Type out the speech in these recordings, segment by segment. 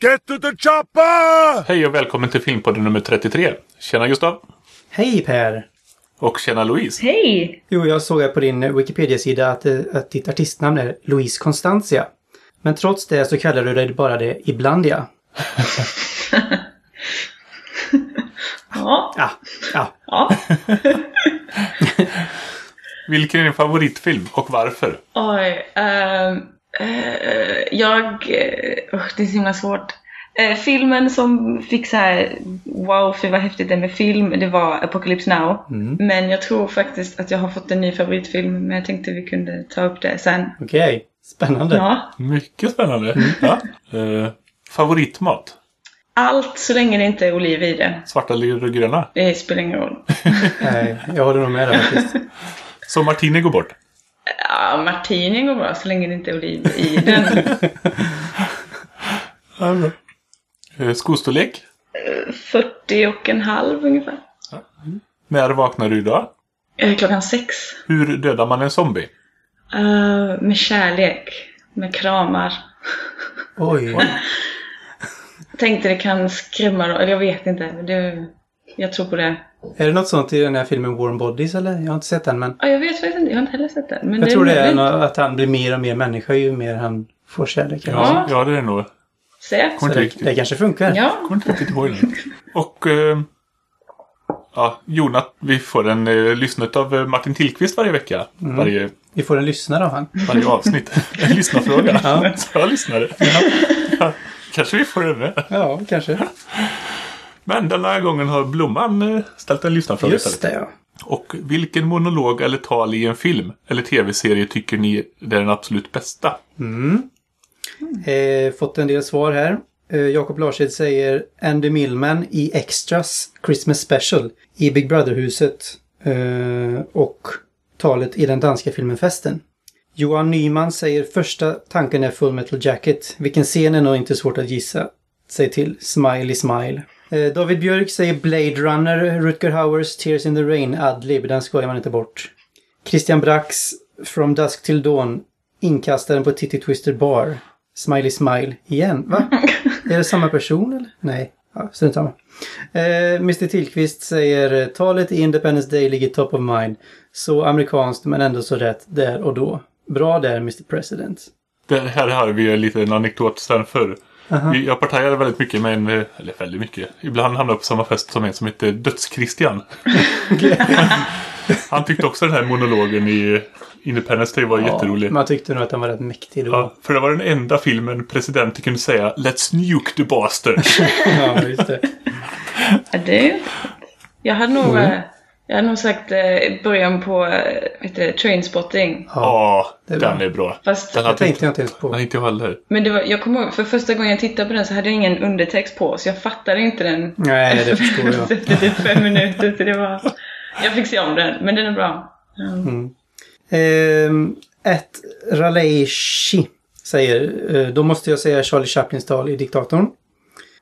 Get to the chopper! Hej och välkommen till Filmpodden nummer 33. Tjena Gustav. Hej Per! Och tjena Louise. Hej! Jo, jag såg här på din Wikipedia-sida att, eh, att ditt artistnamn är Louise Constantia. Men trots det så kallar du dig bara det ibland ja. Ja, Ja, ja. ja. Vilken är din favoritfilm och varför? Oj. ehm, eh, jag... Uh, det är så himla svårt. Eh, filmen som fick så här wow, för vad häftigt det är med film, det var Apocalypse Now. Men jag tror faktiskt att jag har fått en ny favoritfilm, men jag tänkte vi kunde ta upp det sen. Okej. Spännande. Ja. Mycket spännande. Ja. Eh, favoritmat? Allt så länge det inte är oliv i det. Svarta eller gröna? Det spelar ingen roll. Nej, jag håller nog med där faktiskt. Så Martini går bort. Ja, martini går bra så länge det inte är oliv i den. Eh, skostorlek? 40 och en halv ungefär. När vaknar du idag? Eh, Klockan sex. Hur dödar man en zombie? Eh, med kärlek. Med kramar. Oj. Jag tänkte det kan skrämma dem, eller jag vet inte. Men det, jag tror på det. Är det något sånt i den här filmen Warm Bodies eller? Jag har inte sett den men Ja, jag vet faktiskt inte, jag har inte heller sett den. Men jag det tror det är möjligt. nå- att han blir mer och mer människa ju mer han får kärlek. Ja, ja det är det nog. Säkert. Det, det kanske funkar. Ja. kommer inte riktigt ihåg den. Och eh, ja, Jonas, vi får en eh, lyssnat av eh, Martin Tillqvist varje vecka. Varje, Vi får en lyssnare av han. varje avsnitt. En lyssnarfråga. Ja. Så jag lyssnade. Ja, kanske vi får det med. Ja, kanske. Men denna gången har Blomman eh, ställt en lyssnarfråga Just det ja. Och vilken monolog eller tal i en film eller tv-serie tycker ni är den absolut bästa? Eh, fått en del svar här. Eh, Jakob Larshed säger Andy Millman i Extras Christmas Special i Big Brother-huset. Eh, och talet i den danska filmen Festen. Johan Nyman säger första tanken är Full Metal Jacket. Vilken scen är nog inte svårt att gissa sig till. Smiley Smile. Eh, David Björk säger Blade Runner, Rutger Hauers Tears in the Rain, Adlib. Den skojar man inte bort. Christian Brax, From Dusk Till Dawn, Inkastaren på Titty Twister Bar. Smiley Smile igen. Va? är det samma person eller? Nej. Ja, strunt samma. Eh, Mr Tillqvist säger eh, talet i Independence Day ligger top of mind. Så amerikanskt men ändå så rätt där och då. Bra där Mr President. Det här har vi en liten anekdot sen förr. Vi- Jag partajade väldigt mycket med en, eh, eller väldigt mycket. Ibland hamnade jag på samma fest som en som heter Döds-Christian. Han tyckte också den här monologen i Independence Day var jätterolig. Man tyckte nog att han var rätt mäktig då. Ja, för det var den enda filmen presidenten kunde säga Let's nuke the bastards. Ja, just det. Ja, det Jag hade nog, Mm. Jag hade nog sagt eh, början på eh, vet du, Trainspotting. Ja, det är den bra. är bra. Fast, Den Det hade tänkte jag inte, ens på. den inte jag heller. men det var, jag kommer ihåg, för första gången jag tittade på den så hade jag ingen undertext på, så jag fattade inte den. Nej, det förstår jag. Efter typ fem minuter, så det var... Jag fick se om den, men den är bra. Ehm, ett Raleishi säger, eh, då måste jag säga Charlie Chaplins tal i Diktatorn.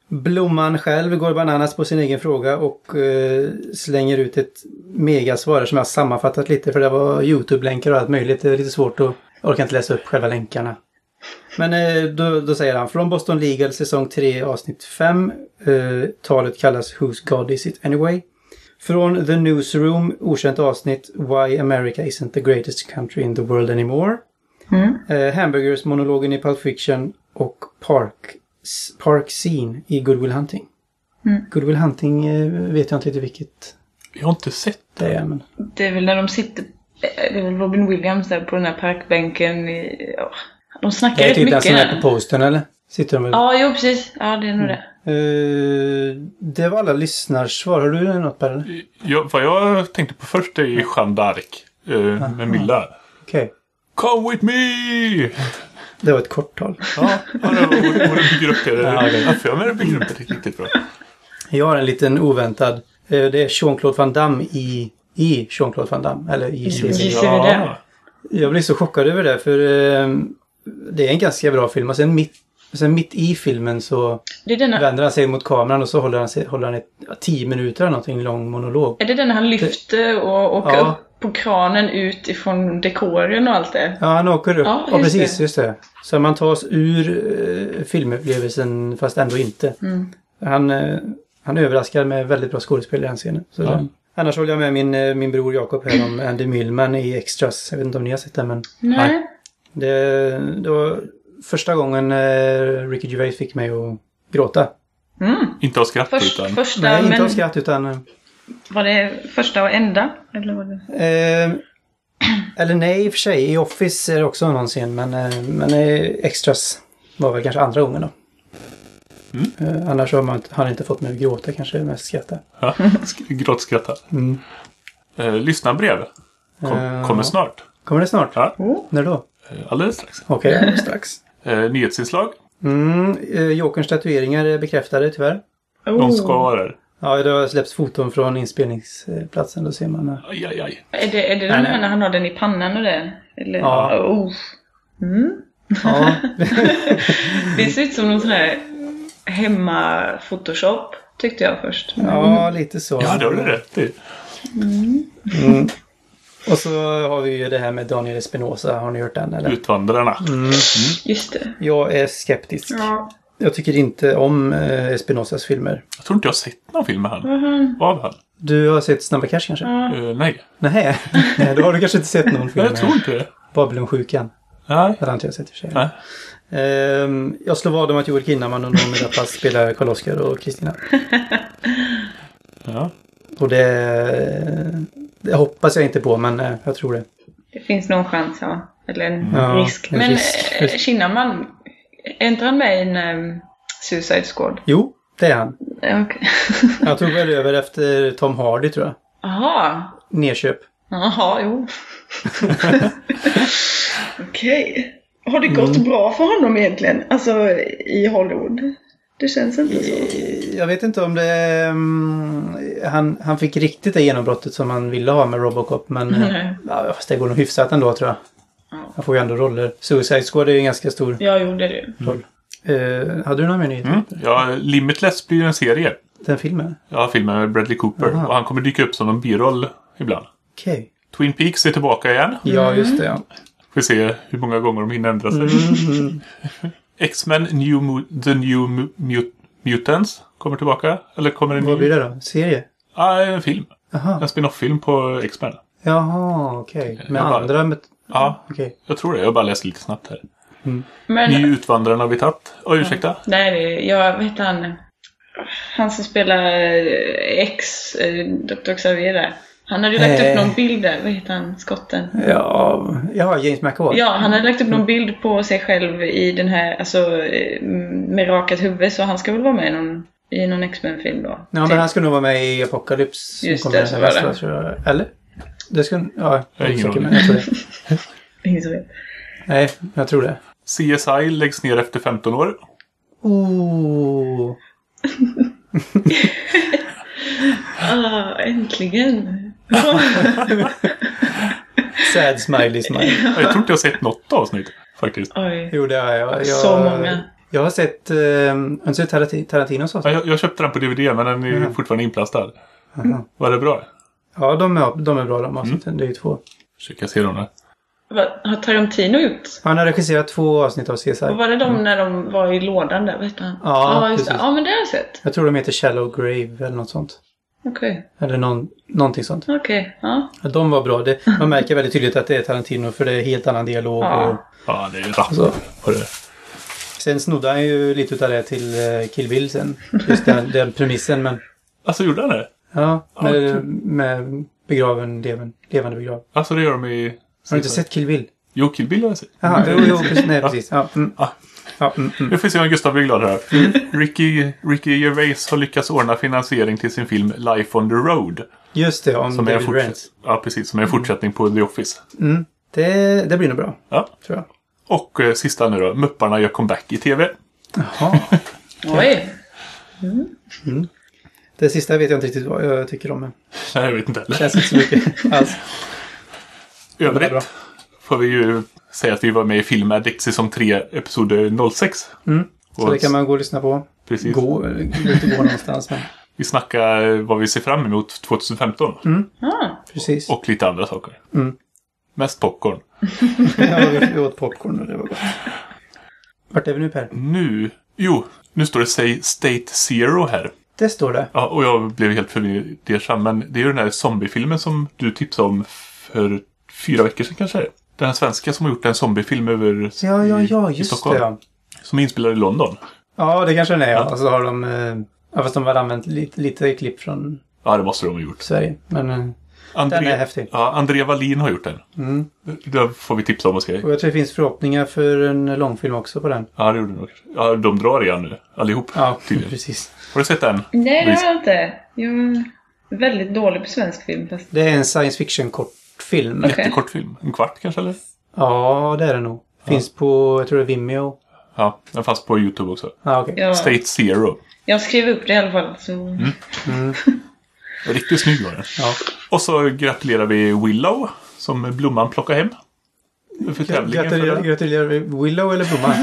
Blomman själv går bananas på sin egen fråga och eh, slänger ut ett megasvar som jag sammanfattat lite för det var YouTube-länkar och allt möjligt. Det är lite svårt att, jag orkar inte läsa upp själva länkarna. Men eh, då, då säger han från Boston Legal säsong 3 avsnitt 5. Eh, talet kallas Whose God Is It Anyway? Från The Newsroom, okänt avsnitt Why America Isn't the Greatest Country in the World Anymore. Eh, Hamburgers-monologen i Pulp Fiction och Park, Park Scene i Good Will Hunting. Good Will Hunting eh, vet jag inte riktigt vilket Jag har inte sett det är. Men... Det är väl när de sitter, eh, det är väl Robin Williams där på den här parkbänken i, ja. De snackar Det är rätt typ den mycket som är på postern eller? Sitter de? Ja, jo precis. Ja, det är nog det. Eh, det var alla lyssnarsvar. Har du något Per? eller? Jag, vad jag tänkte på först är Jeanne d'Arc. Eh, med Milla. Okej. Come with me! Det var ett kort tal. Ja, ja det var- och den bygger upp det. Ja, okej. Jag har för mig den bygger upp det riktigt bra. Jag har en liten oväntad. Eh, det är Jean-Claude Van Damme i, i Jean-Claude Van Damme. Eller i serien. det? Jag blir så chockad över det för eh, det är en ganska bra film. Och sen mitt, sen mitt i filmen så Det är denna, vänder han sig mot kameran och så håller han, sig, håller han ett ja, tio minuter eller någonting lång monolog. är det den han lyfter och åker Ja. På kranen ut ifrån dekoren och allt det. Ja, han åker upp. Ja, Ja, precis. det. Just det. Så man tas ur eh, filmupplevelsen fast ändå inte. Mm. Han, eh, han överraskar med väldigt bra skådespel i den scenen. Så Ja. det, annars håller jag med min, eh, min bror Jakob här om Andy Millman i Extras. Jag vet inte om ni har sett den men Nej. det, det var första gången eh, Ricky Gervais fick mig att gråta. Mm. Inte av skratt Först, utan... första, Nej, inte men av skratt utan... var det första och enda? Eller var det? Eh, eller nej, i och för sig. I Office är det också någon scen, men, eh, men eh, Extras var väl kanske andra gången då. Eh, annars har man har han inte fått mig att gråta, kanske mest skratta. Ja, sk- gråtskratta. Mm. Eh, lyssnarbrev. Kom, Eh, kommer snart. Kommer det snart? Ja, När då? eh, alldeles strax. Okej, alldeles strax. Eh, nyhetsinslag. Mm, eh, Jokerns tatueringar är bekräftade tyvärr. De Oh. ska vara där. Ja, det har släppts foton från inspelningsplatsen. Då ser man. eh, Aj, aj, aj. Är det, är det den här när han har den i pannan och det? Eller? Ja. Oh. Mm. Ja, Det ser ut som någon sån här hemma-photoshop tyckte jag först. ja lite så. Ja, det har du rätt i. Mm. Och så har vi ju det här med Daniel Espinosa. Har ni hört den eller? Utvandrarna. Just det. Jag är skeptisk. Ja. Jag tycker inte om eh, Espinosas filmer. Jag tror inte jag har sett någon film med han. Mhm. Av han. Du har sett Snabba Cash kanske? Ja. Eh, nej. Nej. Nej, då har du kanske inte sett någon nej, film jag tror inte det. Babylonsjukan. Nej. Det har inte jag sett i och för sig. Nej. Ehm, jag slår vad om att Joel Kinnaman och Noomi Rapace spelar Karl-Oskar och Kristina. Ja. Och det, det hoppas jag inte på, men eh, jag tror det. Det finns någon chans, ja. Eller en Ja, risk. en Men risk. eh, Kinnaman, är inte han med i en um, Suicide Squad? Jo, det är han. Okej. Jag tog väl över efter Tom Hardy tror jag. Jaha. Nerköp. Jaha, jo. Okej. Har det gått bra för honom egentligen? Alltså i Hollywood? Det känns inte så. Jag vet inte om det... mm, han, han fick riktigt det genombrottet som han ville ha med Robocop, men... eh, Nej. Ja, fast det går nog hyfsat ändå tror jag. Ja. Han får ju ändå roller. Suicide Squad är ju en ganska stor Ja, jo, det är det. roll. Eh, hade du någon mer nyhet? Mm. ja, Limitless blir en serie. Den filmen? Ja, filmen med Bradley Cooper. Aha. Och han kommer dyka upp som en biroll ibland. Okej. Twin Peaks är tillbaka igen. Ja, just det ja. Får se hur många gånger de hinner ändra sig. Mm. X-Men New Mu- The New Mu- Mut- Mutants kommer tillbaka. Eller kommer en Vad ny? blir det då? Serie? Ja, en film. Jaha. En spin-off-film på X-Men. Jaha, okej. Med Jag bara- andra... Met- Ja, Okej. jag tror det. Jag har bara läst lite snabbt här. Men, Ny Utvandrarna har vi tagit. Oj, ursäkta. nej, det är, jag vet han. Han som spelar eh, X, eh, Dr. Xavier där. Han hade ju lagt Eh. upp någon bild där. Vad heter han? Skotten? Ja, ja, James McAvoy. Ja, han hade lagt upp någon bild på sig själv i den här, alltså eh, med rakat huvud. Så han ska väl vara med i någon, i någon X-Men-film då? Ja, men Typ. han ska nog vara med i Apocalypse. Just det, så var det. tror jag. Eller? Det ska... Ja, jag Jag har är ingen aning. men jag tror det. Ingen som vet. Nej, jag tror det. CSI läggs ner efter 15 år. Oh. Ah, äntligen! Sad smiley smile. Ja, Jag tror inte jag har sett något avsnitt faktiskt. Oj. Jo, det har jag. jag Så många. Jag har sett... Uh, har du sett Tarati- Tarantinos Ja, avsnitt? jag, jag köpte den på DVD men den är Mhm. fortfarande inplastad. Jaha. Var det bra? Ja, de är, de är bra de avsnitten. Det är ju två. Försöka se dem där. Vad har Tarantino gjort? Han har regisserat två avsnitt av CSI. Och var det de när de var i lådan där? Vet han? Ja, just det. precis. ja men det har jag sett. Jag tror de heter Shallow Grave eller något sånt. Okej. Eller någon, någonting sånt. Okej. Ja. Ja, de var bra. Det, man märker väldigt tydligt att det är Tarantino för det är helt annan dialog. Ja. Och, Ja, det är ju rapp Så. på det. sen snodde han ju lite utav det till uh, Kill Bill sen. Just den, den premissen. Men Alltså gjorde han det? Ja, med, kul. med begraven, leven, levande begrav. Alltså det gör de i... Har du inte sett Kill Bill? Jo, Kill Bill har jag sett. Jaha, jo, jo, precis. Nej, precis. Ja, mm. Ah. ja, mm, mm. Nu får vi se om Gustav blir glad här. Ricky, Ricky Gervais har lyckats ordna finansiering till sin film Life on the Road. Just det, om Som är en David Rance. ja, precis. Som är en fortsättning på The Office. Mm. Det, det blir nog bra, Ja. tror jag. Och eh, sista nu då. Mupparna gör comeback i TV. Jaha. Oj. Det sista vet jag inte riktigt vad jag tycker om. men Nej, jag vet inte Det heller. känns inte så mycket alls. Det. Övrigt får vi ju säga att vi var med i Film Addict säsong 3, episod 06. Mm. Så Och- det kan man gå och lyssna på. Precis. Gå, gå inte gå någonstans. Men. Vi snackar vad vi ser fram emot 2015. Ah, Precis. Och lite andra saker. Mm. Mest popcorn. ja, vi åt popcorn och det var gott. Vart är vi nu Per? Nu, jo, nu står det Say State Zero här. Det står det. Ja, och jag blev helt fundersam. Men det är ju den här zombiefilmen som du tipsade om för fyra veckor sedan kanske. Den här svenska som har gjort en zombiefilm över Ja, ja, ja, i just Stockholm. det. Ja. Som är inspelad i London. ja, det kanske den är. Ja. Och så har de... eh, Ja, fast de har använt lite, lite klipp från Ja, det måste de ha gjort. Sverige. Men eh, André, den är häftig. Ja, André Wallin har gjort den. Mm. Det får vi tipsa om och se. Och jag tror det finns förhoppningar för en långfilm också på den. Ja, det gjorde de nog. Ja, de drar igen nu. Allihop. Ja, tydligen. precis. Har du sett den? nej, det har jag inte. Jag är väldigt dålig på svensk film. Fast... Det är en science fiction-kortfilm. Okej. Jättekort film. En kvart kanske eller? Ja, det är det nog. Finns på, jag tror det är Vimeo. Ja, den fanns på YouTube också. Ja, okej. Ja, State Zero. jag skrev upp det i alla fall. Så... Riktigt snygg var den. Ja. Och så gratulerar vi Willow som Blomman plockade hem. För tävlingen. För Gratulerar, gratulerar vi Willow eller Blomman?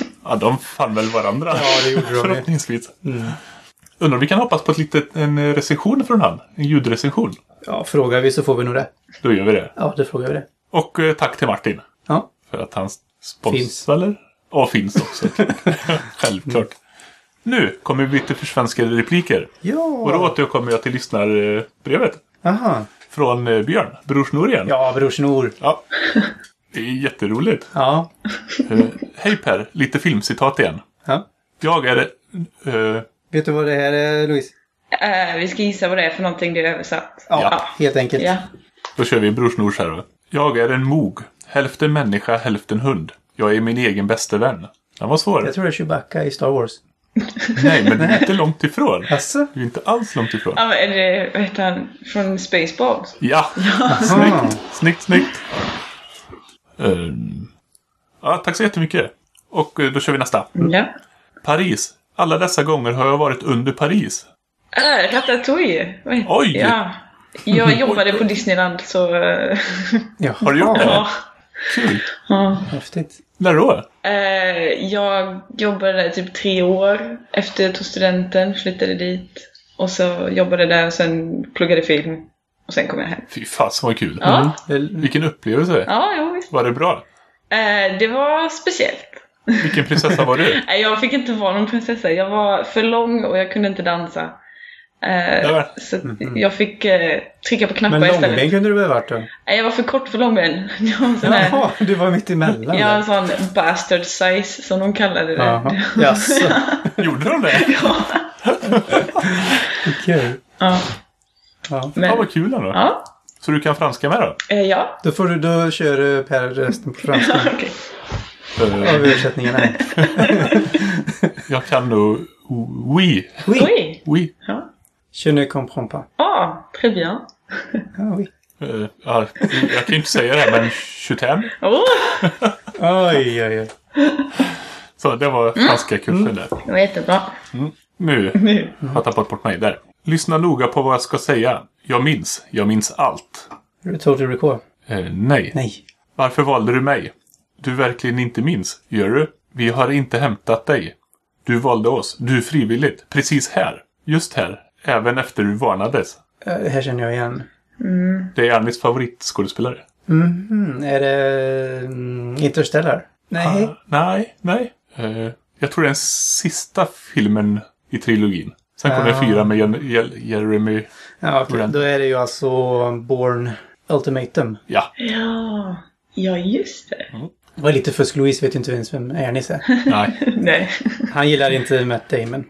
Ja, de fann väl varandra. Ja, det gjorde de. Förhoppningsvis. Undrar om vi kan hoppas på ett litet, en recension från han. En ljudrecension. Ja, frågar vi så får vi nog det. Då gör vi det. Ja, det frågar vi det. Och eh, tack till Martin. Ja, För att han sponsrar. Finns. Eller? Ja, finns också. Självklart. Nu kommer vi till försvenskade repliker. Och då ja. återkommer jag till lyssnarbrevet. Aha. Från eh, Björn, Brorsnor igen. Ja, brorsnor. Ja. Det är jätteroligt. Ja. Eh, Hej Per, lite filmcitat igen. ja. Jag är... eh, Vet du vad det här är, Louise? Eh, vi ska gissa vad det är för någonting är översatt. Ja, Ja. helt enkelt. Ja. då kör vi Brorsnors här då. Jag är en mog. Hälften människa, hälften hund. Jag är min egen bäste vän. Den var svår. Jag tror det är Chewbacca i Star Wars. Nej, men det är inte långt ifrån. Jaså? Det är inte alls långt ifrån. Ja, men är det, vad heter han, från Spaceballs? Ja! Ah. Snyggt, snyggt, snyggt. Ehm, ja, tack så jättemycket. Och eh, då kör vi nästa. Ja. Paris. Alla dessa gånger har jag varit under Paris. Äh, Ratatouille! Oj! Ja. Jag jobbade på Disneyland så... eh, Ja. Har du gjort det? ja. Kul! ja. Häftigt. När då? Eh, jag jobbade där typ tre år efter jag tog studenten, flyttade dit. Och så jobbade där och sen pluggade film. Och sen kom jag hem. Fy fasen vad kul. Ja, Det- Vilken upplevelse. ja jo visst. Var det bra? Eh, det var speciellt. Vilken prinsessa var du? Nej, jag fick inte vara någon prinsessa. Jag var för lång och jag kunde inte dansa. Eh, Ja. Så att jag fick eh, trycka på knappar Men istället. långben kunde du väl varit då? Nej, jag var för kort för långben. Var Jaha, du var mitt emellan. jag har där. en sån bastard size som de kallade det. Jaså, Gjorde de det? okej. Ja, Ja. men, Ja, vad kul ändå. ja, Så du kan franska med då? eh, ja. Då, får du, då kör eh, Per resten på franska okej. Eh, av översättningarna. jag kan nog... Oui. Oui, Oui. Oui. Ja. je ne comprends pas. Ah, très bien. Ja, oui. Eh, ja, jag kan inte säga det här, men 25. Oh, Oj, oj, oj. Så det var franska kursen där. det var jättebra. Nu Nu. har jag tappat bort mig där. Lyssna noga på vad jag ska säga. Jag minns. Jag minns allt. Total record. Eh, nej. Nej. Varför valde du mig? Du verkligen inte minns, gör du? Vi har inte hämtat dig. Du valde oss, du frivilligt, precis här. Just här. Även efter du varnades. Eh, Det här känner jag igen. Det är Annis favoritskådespelare. Mhm, är det mm, Interstellar? Nej. Ah, nej, nej. Eh, jag tror det är den sista filmen i trilogin. Sen kommer Ah. fyra med Jeremy... Ja. Den. Då är det ju alltså Born Ultimatum. Ja, Ja, ja just det. Det var lite fusk. Louise vet ju inte ens vem Ernest är. nej. Nej. Han gillar inte Matt Damon.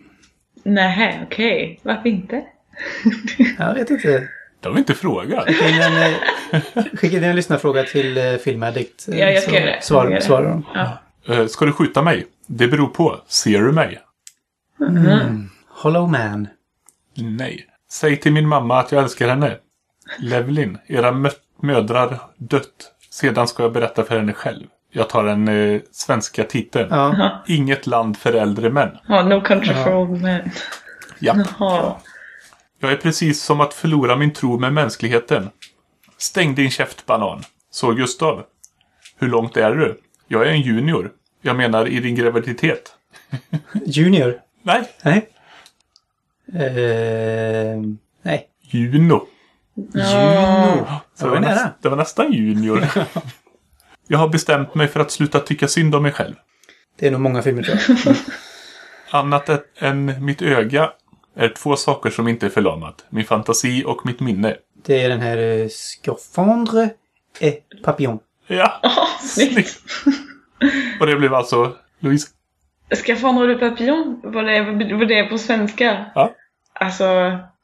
Nej, okej. Varför inte? Jag vet inte. Det har inte frågat. Skicka in en, eh, lyssnarfråga till eh, Filmaddict. eh, Ja, jag ska så göra det. Svar, det. svarar de. Ja. Ska du skjuta mig? Det beror på. Ser du mig? Hollow Man. Nej. Säg till min mamma att jag älskar henne. Levlin, era mö- mödrar dött. Sedan ska jag berätta för henne själv. Jag tar den eh, svenska titeln. Ja. Inget land för äldre män. Ja, no country for old men. Ja. Jaha. Jag är precis som att förlora min tro med mänskligheten. Stäng din käft, banan. Så Gustav. Hur långt är du? Jag är en junior. Jag menar i din graviditet. Junior. Nej, Nej. Eh, nej. Juno. Juno. Så Det var näst- nära. det var nästan junior. jag har bestämt mig för att sluta tycka synd om mig själv. Det är nog många filmer tror jag. Annat ä- än mitt öga är två saker som inte är förlamat. Min fantasi och mitt minne. Det är den här eh, et Papillon. Ja, snyggt! Och det blev alltså Louise. Scaphandre du papillon? Vad det, vad det är på svenska? Ja. Alltså,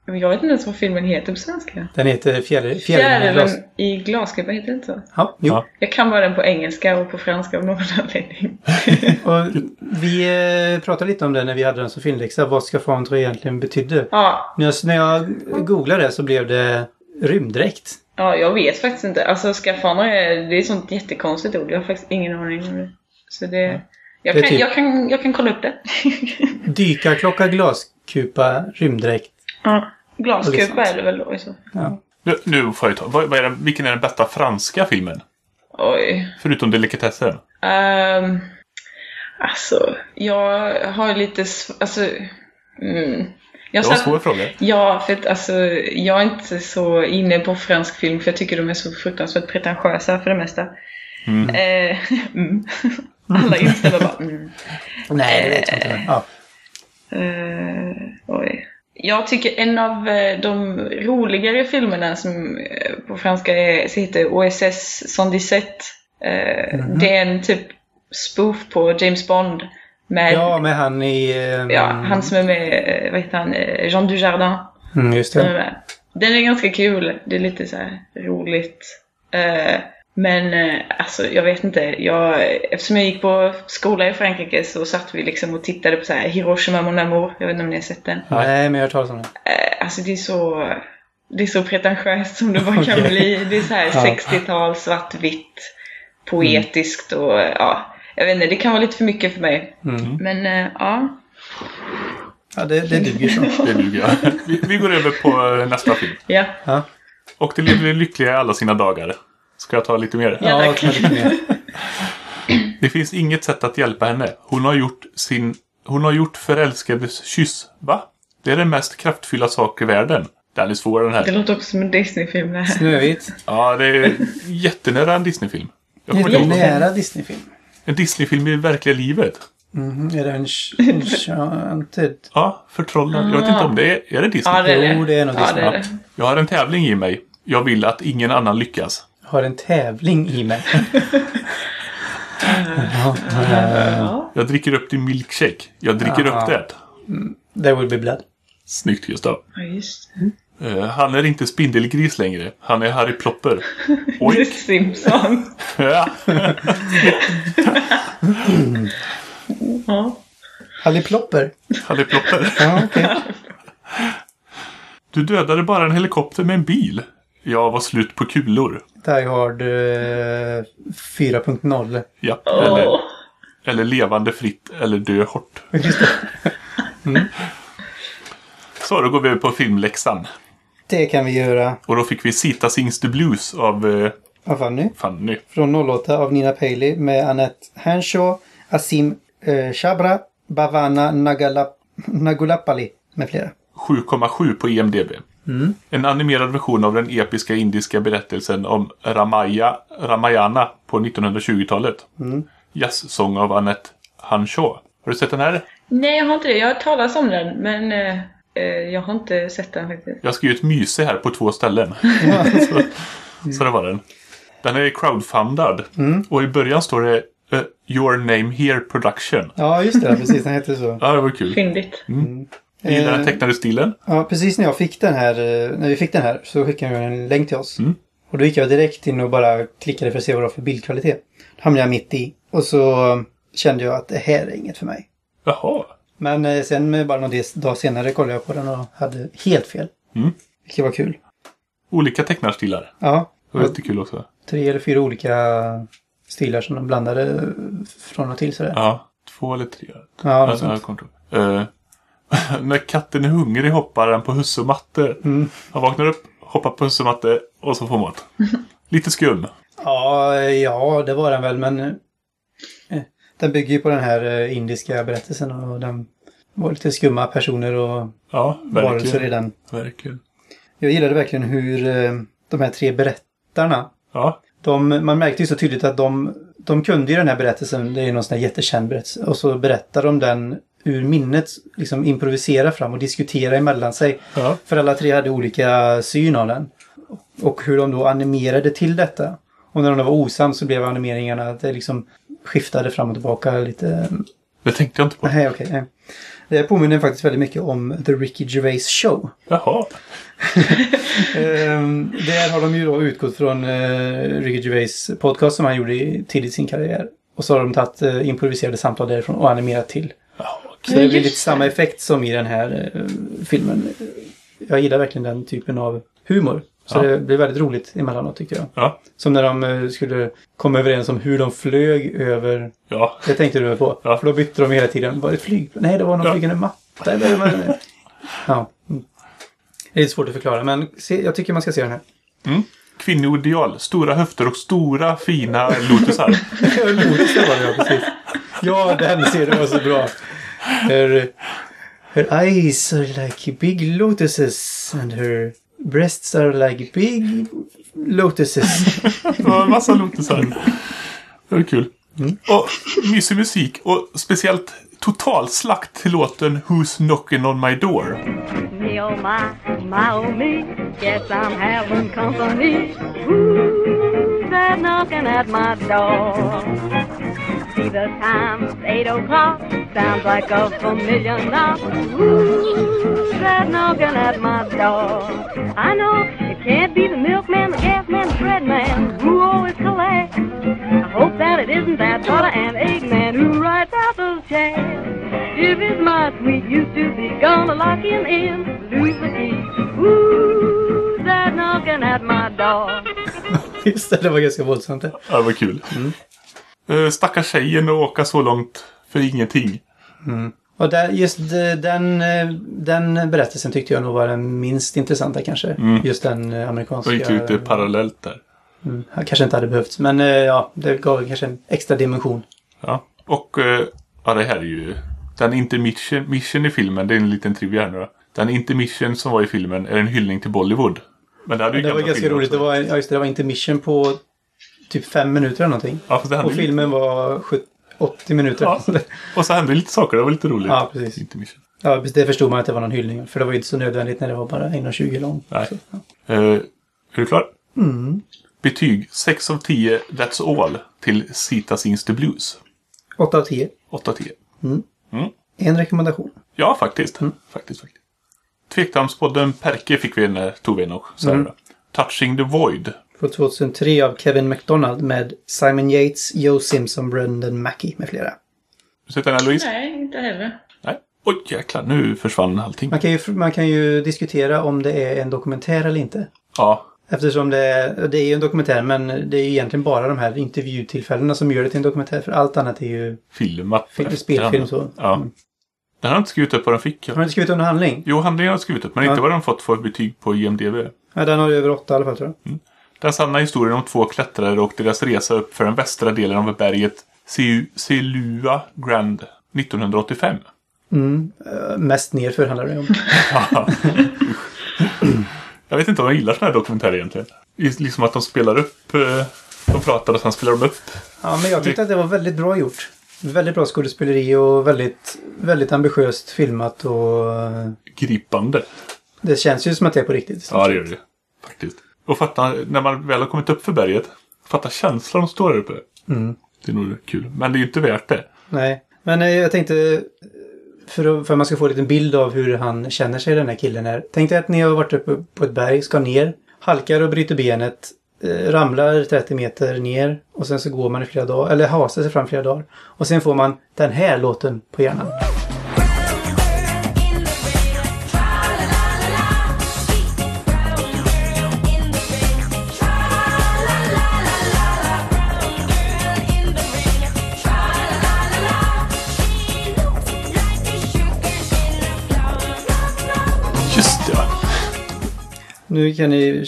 jag vet inte ens vad filmen heter på svenska. Den heter Fjäril- Fjärilen i glas. I glaskupa, heter det inte så? Ja, jo. Ja. Jag kan bara den på engelska och på franska av någon anledning. Och vi eh, pratade lite om det när vi hade den som filmläxa. Vad Scaphandre egentligen betydde. Ja, När jag, när jag googlade så blev det rymddräkt. ja, jag vet faktiskt inte. Alltså scaphandre är, det är ett sånt jättekonstigt ord. Jag har faktiskt ingen aning om det. Så det... Jag Det kan, typ- jag, kan, jag kan kolla upp det. Dykarklocka, glaskupa, rymddräkt. ja. Det Glaskupa är det väl då i så Ja. Nu, nu får jag ta. Vad, vad är den, vilken är den bästa franska filmen? Oj. Förutom Delikatessen. Um, alltså, jag har lite... Alltså, mm. Jag Det var en svår fråga. Ja, för att alltså, jag är inte så inne på fransk film för jag tycker de är så fruktansvärt pretentiösa för det mesta. Eh, mm. Alla instämmer bara mm. Nej, det vet jag inte. men, Ja. Eh, oj. Jag tycker en av eh, de roligare filmerna som eh, på franska är, så heter OSS 117. Eh, Mhm. Det är en typ spoof på James Bond. Med, ja, med han i... ehm, ja, han som är med, eh, vad heter han, Eh, Jean Dujardin. Mm, just det. Den är ganska kul. Det är lite så här roligt. Eh, men eh, alltså jag vet inte. Jag, eftersom jag gick på skola i Frankrike så satt vi liksom och tittade på så här Hiroshima Mon Amour. Jag vet inte om ni har sett den. Nej, men jag har hört talas om det. Eh, alltså det är så, det är så pretentiöst som det bara kan bli. Det är så här Ja. 60-tal, svartvitt, poetiskt och ja. Jag vet inte, det kan vara lite för mycket för mig. Mm. Men eh, ja. Ja, det, det duger så. Det duger. Vi, vi går över på nästa film. Ja. Ja, Och det lever lyckliga i alla sina dagar. Ska jag ta lite mer? Ja, ja ta lite mer. Det finns inget sätt att hjälpa henne. Hon har gjort sin... Hon har gjort förälskades kyss. Va? Det är den mest kraftfulla sak i världen. Den är svår den Det här. låter också som en Disney-film det här. Snövit. Ja, det är jättenära en Disneyfilm. Jag kommer ihåg. nära Disney-film. En Disneyfilm i verkliga livet. Mhm, Är det en Enchanted? Ja, förtrollad. Jag vet inte om det är... Är det Disney? Ja, det är det. Jo, det är nog ja, Disney. det är det. Jag har en tävling i mig. Jag vill att ingen annan lyckas. Har en tävling i mig. ja, eh, Ja. Jag dricker upp din milkshake. Jag dricker Aha. upp det. there will be blood. Snyggt Gustav. Ja, just Eh, han är inte spindelgris längre. Han är Harry Plopper. det. Oj! Simpsons. Ja. Ja. Harry Plopper. Harry Plopper. Ja, okej. Du dödade bara en helikopter med en bil. Jag var slut på kulor. Die Hard eh, 4.0. Ja. Åh. Eller, eller levande fritt eller dö hårt. Just det. Så då går vi över på filmläxan. Det kan vi göra. Och då fick vi Sita Sings the Blues av eh, Av Fanny. Fanny. Från 08 av Nina Paley med Annette Hanshaw, Asim eh, Shabra, Bhavana Nagalap Nagulapali med flera. 7,7 på IMDB. En animerad version av den episka indiska berättelsen om Ramaya, Ramayana på 1920-talet. Mm. Jazzsång av Annette Hanshaw. Har du sett den här? Nej, jag har inte det. Jag har talas om den, men eh, eh, jag har inte sett den faktiskt. Jag har skrivit myse här på två ställen. så, så det var den. Den är crowdfundad. Mm. Och i början står det eh, Your Name Here Production. Ja, just det. Precis, den heter så. Ja, det var kul. Fyndigt. Jag den Eh, tecknade stilen. Ja, precis när jag fick den här, eh, när vi fick den här så skickade jag en länk till oss. Mm. Och då gick jag direkt in och bara klickade för att se vad det var för bildkvalitet. Hamnade jag mitt i. Och så kände jag att det här är inget för mig. Jaha. Men eh, sen bara någon dag senare kollade jag på den och hade helt fel. Mm. Vilket var kul. Olika tecknarstilar. Ja, Det var jättekul också. tre eller fyra olika stilar som de blandade från och till sådär. Ja, två eller tre. Ja, sånt. jag kommer inte ihåg. När katten är hungrig hoppar den på husse och matte. Mm. Han vaknar upp, hoppar på husse och så får mat. Lite skum. Ja, ja, det var den väl, men eh, den bygger ju på den här eh, indiska berättelsen och den var lite skumma personer och Ja, varelser i den. Verkligen. Jag gillade verkligen hur eh, de här tre berättarna, Ja, de, man märkte ju så tydligt att de, de kunde ju den här berättelsen, det är ju någon sån här jättekänd berättelse, och så berättar de den ur minnet, liksom improvisera fram och diskutera emellan sig. ja, För alla tre hade olika syn av den. Och hur de då animerade till detta. Och när de var osams så blev animeringarna att det liksom skiftade fram och tillbaka lite. det tänkte jag inte på. Nej, okej. nej. Det påminner faktiskt väldigt mycket om The Ricky Gervais Show. Jaha. Ehm, där har de ju då utgått från uh, Ricky Gervais podcast som han gjorde tidigt i sin karriär. Och så har de tagit eh, improviserade samtal därifrån och animerat till. Ja, Så det blir lite samma effekt som i den här eh, filmen. Jag gillar verkligen den typen av humor. Så Ja. det blev väldigt roligt emellanåt tyckte jag. Ja, Som när de eh, skulle komma överens om hur de flög över... ja. Det tänkte du på? Ja. För då bytte de hela tiden. Var det ett flyg? Nej, det var någon Ja. flygande matta. Eller, men, ja. Mm. Det är lite svårt att förklara, men se, jag tycker man ska se den här. Mm. Kvinnoideal. Stora höfter och stora fina lotusar. Lotus, det var det, ja, precis. Ja, den ser du var så bra. Her, her eyes are like big lotuses and her breasts are like big lotuses. Det var en massa lotusar. Det var kul. Och mysig musik. Och speciellt totalslakt till låten Who's Knocking On My Door. Me oh my, my oh me, guess I'm having company. Who's that knocking at my door? See the time, it's eight o'clock, sounds like a familiar knock. Who's that knocking at my door? I know it can't be the milkman, the gas man, the bread man, who always collects. I hope that it isn't that butter and egg man who writes out those checks. If it's my sweet used to be gonna lock him in, lose the key. Ooh, that knocking at my door? Just det, det var ganska våldsamt det. Ja, det var kul. Mm. Stackars tjejen att åka så långt för ingenting. Och där, just eh, den, eh, den berättelsen tyckte jag nog var den minst intressanta kanske. Just den eh, Och amerikanska. gick ut parallellt där. Mm, kanske inte hade behövts, men eh, ja, det gav kanske en extra dimension. Ja. Och eh, ja, det här är ju... Den intermission mission i filmen, det är en liten trivia här nu då. Den intermission som var i filmen är en hyllning till Bollywood. Men det hade ju Det var ganska roligt. Det var, ja, just det, det var intermission på typ fem minuter eller någonting. Ja, fast det hände Och ju- filmen var 70, 80 minuter. Ja. Och så hände lite saker, det var lite roligt. Ja, precis. Intermission. ja, det förstod man att det var någon hyllning. För det var ju inte så nödvändigt när det var bara 1,20 lång. Nej. Så, ja. Eh, är du klar? Betyg 6 av 10, that's all, till Sita Sings the Blues. 8 av 10. 8 av 10. En rekommendation. Ja, faktiskt. Faktiskt, faktiskt. Tvektamspodden Perke fick vi en, tog vi en och så Mm. Touching the Void. Från 2003 av Kevin McDonald med Simon Yates, Joe Simpson, Brendan Mackey med flera. Du sett den här Louise? Nej, inte heller. Nej. Oj, jäklar. Nu försvann allting. Man kan, ju, man kan ju diskutera om det är en dokumentär eller inte. Ja, Eftersom det är, det är ju en dokumentär men det är ju egentligen bara de här intervjutillfällena som gör det till en dokumentär. För allt annat är ju filmat. Film- spelfilm den. så. Ja. Mm. Den har inte skrivit upp vad den fick. Har du inte skrivit under handling? Jo, handlingen har skrivit upp, men Ja. inte vad den fått för betyg på IMDB. Ja, den har över åtta i alla fall tror jag. Den sanna historien om två klättrare och deras resa upp för den västra delen av berget Selua Grand 1985. Uh, mest nerför handlar det om. Jag vet inte om jag gillar såna här dokumentärer egentligen. Liksom att de spelar upp, eh, de pratar och sen spelar de upp. Ja, men jag tyckte att det var väldigt bra gjort. Väldigt bra skådespeleri och väldigt, väldigt ambitiöst filmat och eh, Gripande. det känns ju som att det är på riktigt. Ja, det gör det. Faktiskt. Och fatta, när man väl har kommit upp för berget, fatta känslan att stå där uppe. Det är nog kul. Men det är ju inte värt det. Nej, men eh, jag tänkte eh, för att, för att man ska få en liten bild av hur han känner sig den här killen är. Tänk dig att ni har varit uppe på ett berg, ska ner, halkar och bryter benet, eh, ramlar 30 meter ner och sen så går man i flera dagar, eller hasar sig fram flera dagar. Och sen får man den här låten på hjärnan. Nu kan ni,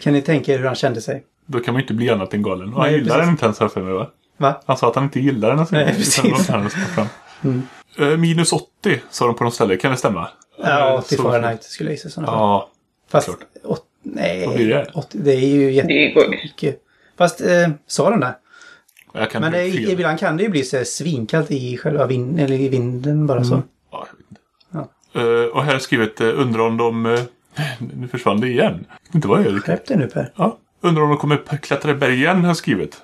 kan ni tänka er hur han kände sig. Då kan man ju inte bli annat än galen. Och han Nej, gillar precis. den inte ens här för mig va? Va? Han sa att han inte gillar den. Alltså, Nej, precis. fram. Eh, minus 80 sa de på något ställe. Kan det stämma? Ja, Eh, 80 så- Fahrenheit skulle jag gissa. sådana fall. Ja, Fast, klart. åt, nej, Vad blir det? 80, det är ju Det går ju. jättemycket. Fast, eh, sa de det? jag kan Men det, ibland kan det ju bli så svinkallt i själva vind, eller i vinden bara så. Ja, jag vet inte. Eh, och här är skrivet uh, undrar om de... nu försvann det igen. Inte jag gör. Skärp dig nu Per. Ja, undrar om de kommer klättra i berg igen har jag skrivit.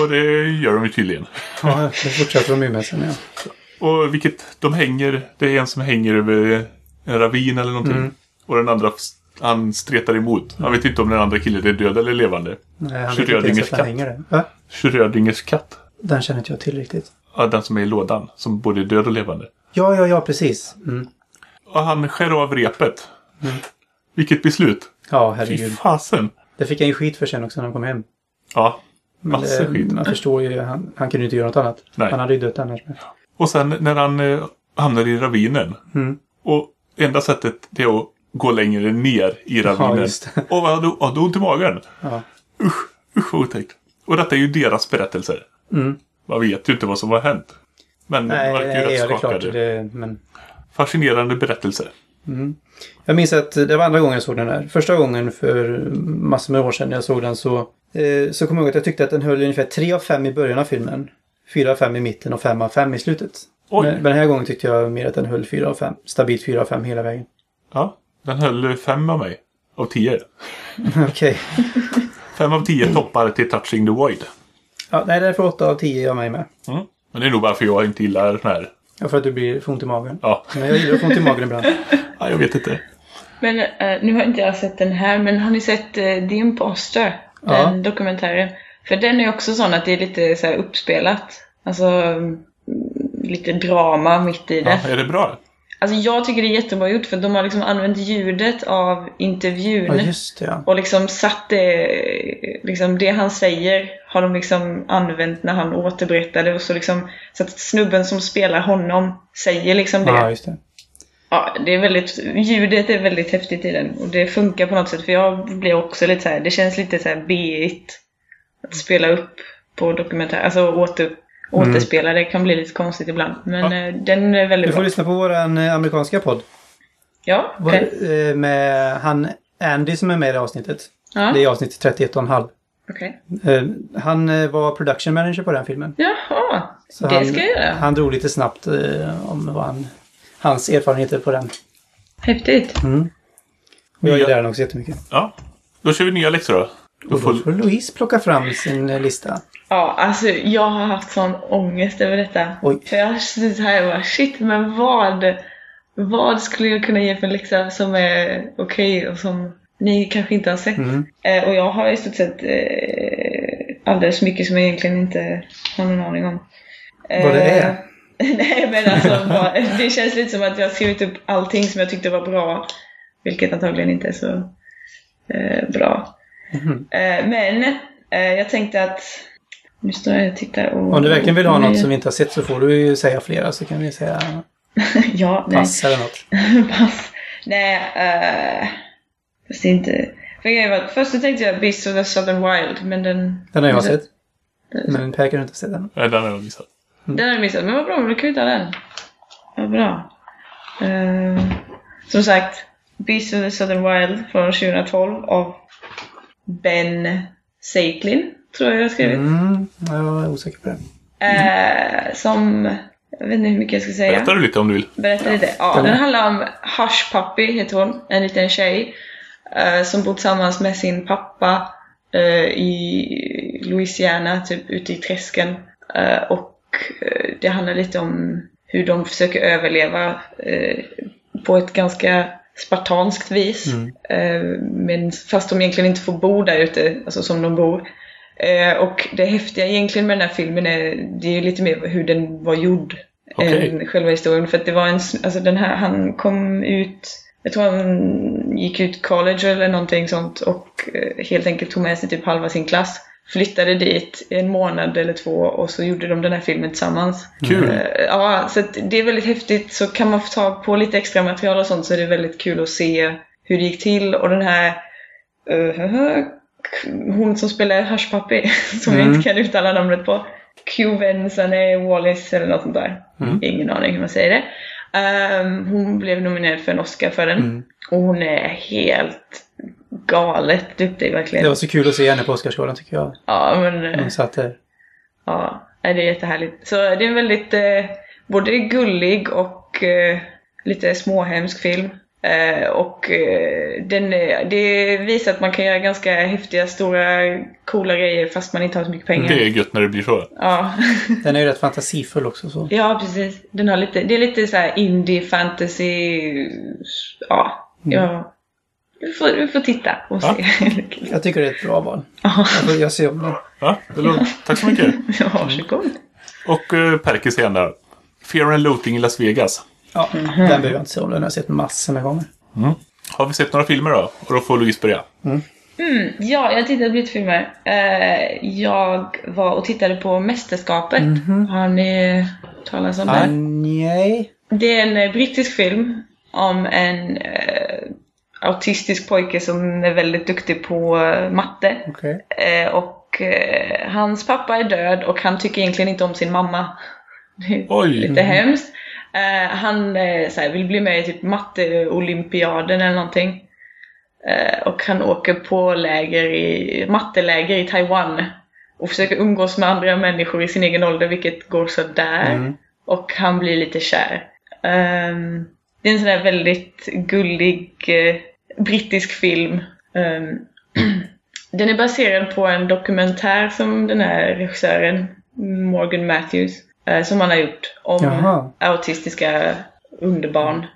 Och det gör de ju tydligen. Ja, det fortsätter de ju med sen ja. Och vilket de hänger, det är en som hänger över en ravin eller någonting. Mm. Och den andra, han stretar emot. Han vet inte om den andra killen är död eller levande. Nej, han vet inte ens att katt. hänger. Va? Schrödingers katt. Den känner inte jag till riktigt. Ja, den som är i lådan. Som både är död och levande. Ja, ja, ja, precis. Mm. Och han skär av repet. Vilket beslut. Ja, Fy herregud. fasen. Det fick han ju skit för sen också när han kom hem. Ja, massor det, skit. Man förstår ju, han, han kunde ju inte göra något annat. Nej. Han hade ju dött annars. Med. Och sen när han eh, hamnar i ravinen. Mm. Och enda sättet det är att gå längre ner i ravinen. det. och vad hade ont i magen. Ja. Usch, usch vad otäckt. Och detta är ju deras berättelser. Mm. Man vet ju inte vad som har hänt. Men Nej, de verkar ju nej, rätt ja, skakade. Det, men Fascinerande berättelser. Jag minns att det var andra gången jag såg den här. Första gången för massor med år sedan när jag såg den så, eh, så kommer jag ihåg att jag tyckte att den höll ungefär 3 av 5 i början av filmen. 4 av 5 i mitten och 5 av 5 i slutet. Oj. Men, men den här gången tyckte jag mer att den höll 4 av 5. Stabilt 4 av 5 hela vägen. Ja, den höll fem av mig. Av tio. Okej. Fem av tio toppar till Touching the Void. Ja, nej, det är för 8 av 10 av mig med. Mm. Men det är nog bara för jag inte gillar den här. Ja, för att du blir får ont i magen. Ja, Men jag gillar att få ont i magen ibland. ja jag vet inte. Men eh, nu har inte jag sett den här, men har ni sett uh, The Imposter? Ja. Den dokumentären. För den är också sån att det är lite så här uppspelat. Alltså mm, lite drama mitt i det. Ja, är det bra? Alltså jag tycker det är jättebra gjort för de har liksom använt ljudet av intervjun. Ja, just det ja. Och liksom satt det, liksom det han säger har de liksom använt när han återberättade och så liksom så att snubben som spelar honom säger liksom det. Ja, just det. Ja, det är väldigt, ljudet är väldigt häftigt i den och det funkar på något sätt för jag blir också lite så här, det känns lite så här B-igt att spela upp på dokumentär, alltså åter, återspela, det kan bli lite konstigt ibland. Men Ja. eh, den är väldigt Du får bra. lyssna på våran eh, amerikanska podd. Ja, Vår, okej. eh, Med han Andy som är med i det avsnittet. Ja, Det är avsnitt 31,5. Okej. Eh, Han eh, var production manager på den filmen. Jaha, Så det han, ska jag göra. Han drog lite snabbt eh, om vad han, hans erfarenheter på den. Häftigt. Mm. Och jag gillar den också jättemycket. Ja. Då kör vi nya läxor då. Då Och då får... får Louise plocka fram sin lista. Ja, alltså jag har haft sån ångest över detta. Oj. För jag har suttit här och bara shit, men vad, vad skulle jag kunna ge för läxa som är okej och som ni kanske inte har sett? Mm. Eh, och jag har i stort sett eh, alldeles mycket som jag egentligen inte har någon aning om. Eh, Vad det är? Nej men alltså, bara, det känns lite som att jag har skrivit upp allting som jag tyckte var bra. Vilket antagligen inte är så eh, bra. Eh, men eh, jag tänkte att nu står jag och tittar och... Om du verkligen vill ha Nej. något som vi inte har sett så får du ju säga flera så kan vi säga ja, nej. pass eller något. Pass. Nej, fast det är inte... För grejen var först så tänkte jag Beast of the Southern Wild, men den... Den har jag den- sett. Men Per kan du inte sett den. Nej, den har jag missat. Den har jag missat, men vad bra, kan vi ta den. Vad bra. Eh, som sagt, Beast of the Southern Wild från 2012 av Ben Seitlin, tror jag jag har skrivit. Mm, jag är osäker på det. Eh, som, jag vet inte hur mycket jag ska säga. Berättar du lite om du vill? Berätta lite. Ja, Den- den handlar om Hush Puppy, heter hon. En liten tjej. Eh, som bor tillsammans med sin pappa eh, i Louisiana, typ ute i träsken. Eh, och det handlar lite om hur de försöker överleva på ett ganska spartanskt vis. Eh, men fast de egentligen inte får bo där ute, alltså som de bor. Och det häftiga egentligen med den här filmen är, det är lite mer hur den var gjord Okej. än själva historien. För att det var en, alltså den här, han kom ut, jag tror han gick ut college eller någonting sånt och eh, helt enkelt tog med sig typ halva sin klass. Flyttade dit en månad eller två och så gjorde de den här filmen tillsammans. Kul! Eh, Ja, så det är väldigt häftigt. Så kan man få tag på lite extra material och sånt så är det väldigt kul att se hur det gick till. Och den här eh, hon som spelar Hush Puppy, som jag Mm. inte kan uttala namnet på. Cuvensane Wallis eller något sånt där. Ingen aning hur man säger det. Ehm, hon blev nominerad för en Oscar för den. Och hon är helt galet duktig verkligen. Det var så kul att se henne på Oscarsgalan tycker jag. Ja, men... eh, Hon satt där. Ja, det är jättehärligt. Så det är en väldigt eh, både gullig och eh, lite småhemsk film. Eh, och eh, den, är- det visar att man kan göra ganska häftiga, stora, coola grejer fast man inte har så mycket pengar. Det är gött när det blir så. Ja. Den är ju rätt fantasifull också så. ja, precis. Den har lite, det är lite så här indie fantasy. Ja, ja. Vi får, vi får titta och Ja. se. Jag tycker det är ett bra val. Ja, Jag, jag ser om den. Ja, det låter, tack så mycket. ja, varsågod. Och uh, Perkis igen där. Fear and Loathing i Las Vegas. Ja, den behöver jag inte se om. Den har jag sett massor med gånger. Har vi sett några filmer då? Och då får Louise börja. Ja, jag tittat på lite filmer. Eh, jag var och tittade på Mästerskapet. Har ni talas om Ah, det? nej. Det är en eh, brittisk film om en eh, autistisk pojke som är väldigt duktig på eh, matte. Okej. Eh, och eh, hans pappa är död och han tycker egentligen inte om sin mamma. Det är Oj. lite hemskt. Eh, han eh, så här, vill bli med i typ matteolympiaden eller någonting. Eh, och han åker på läger i, matteläger i Taiwan. Och försöker umgås med andra människor i sin egen ålder, vilket går så där. Och han blir lite kär. Ehm, det är en sån där väldigt gullig eh, brittisk film. Ehm, den är baserad på en dokumentär som den här regissören, Morgan Matthews, som han har gjort om Jaha. autistiska underbarn.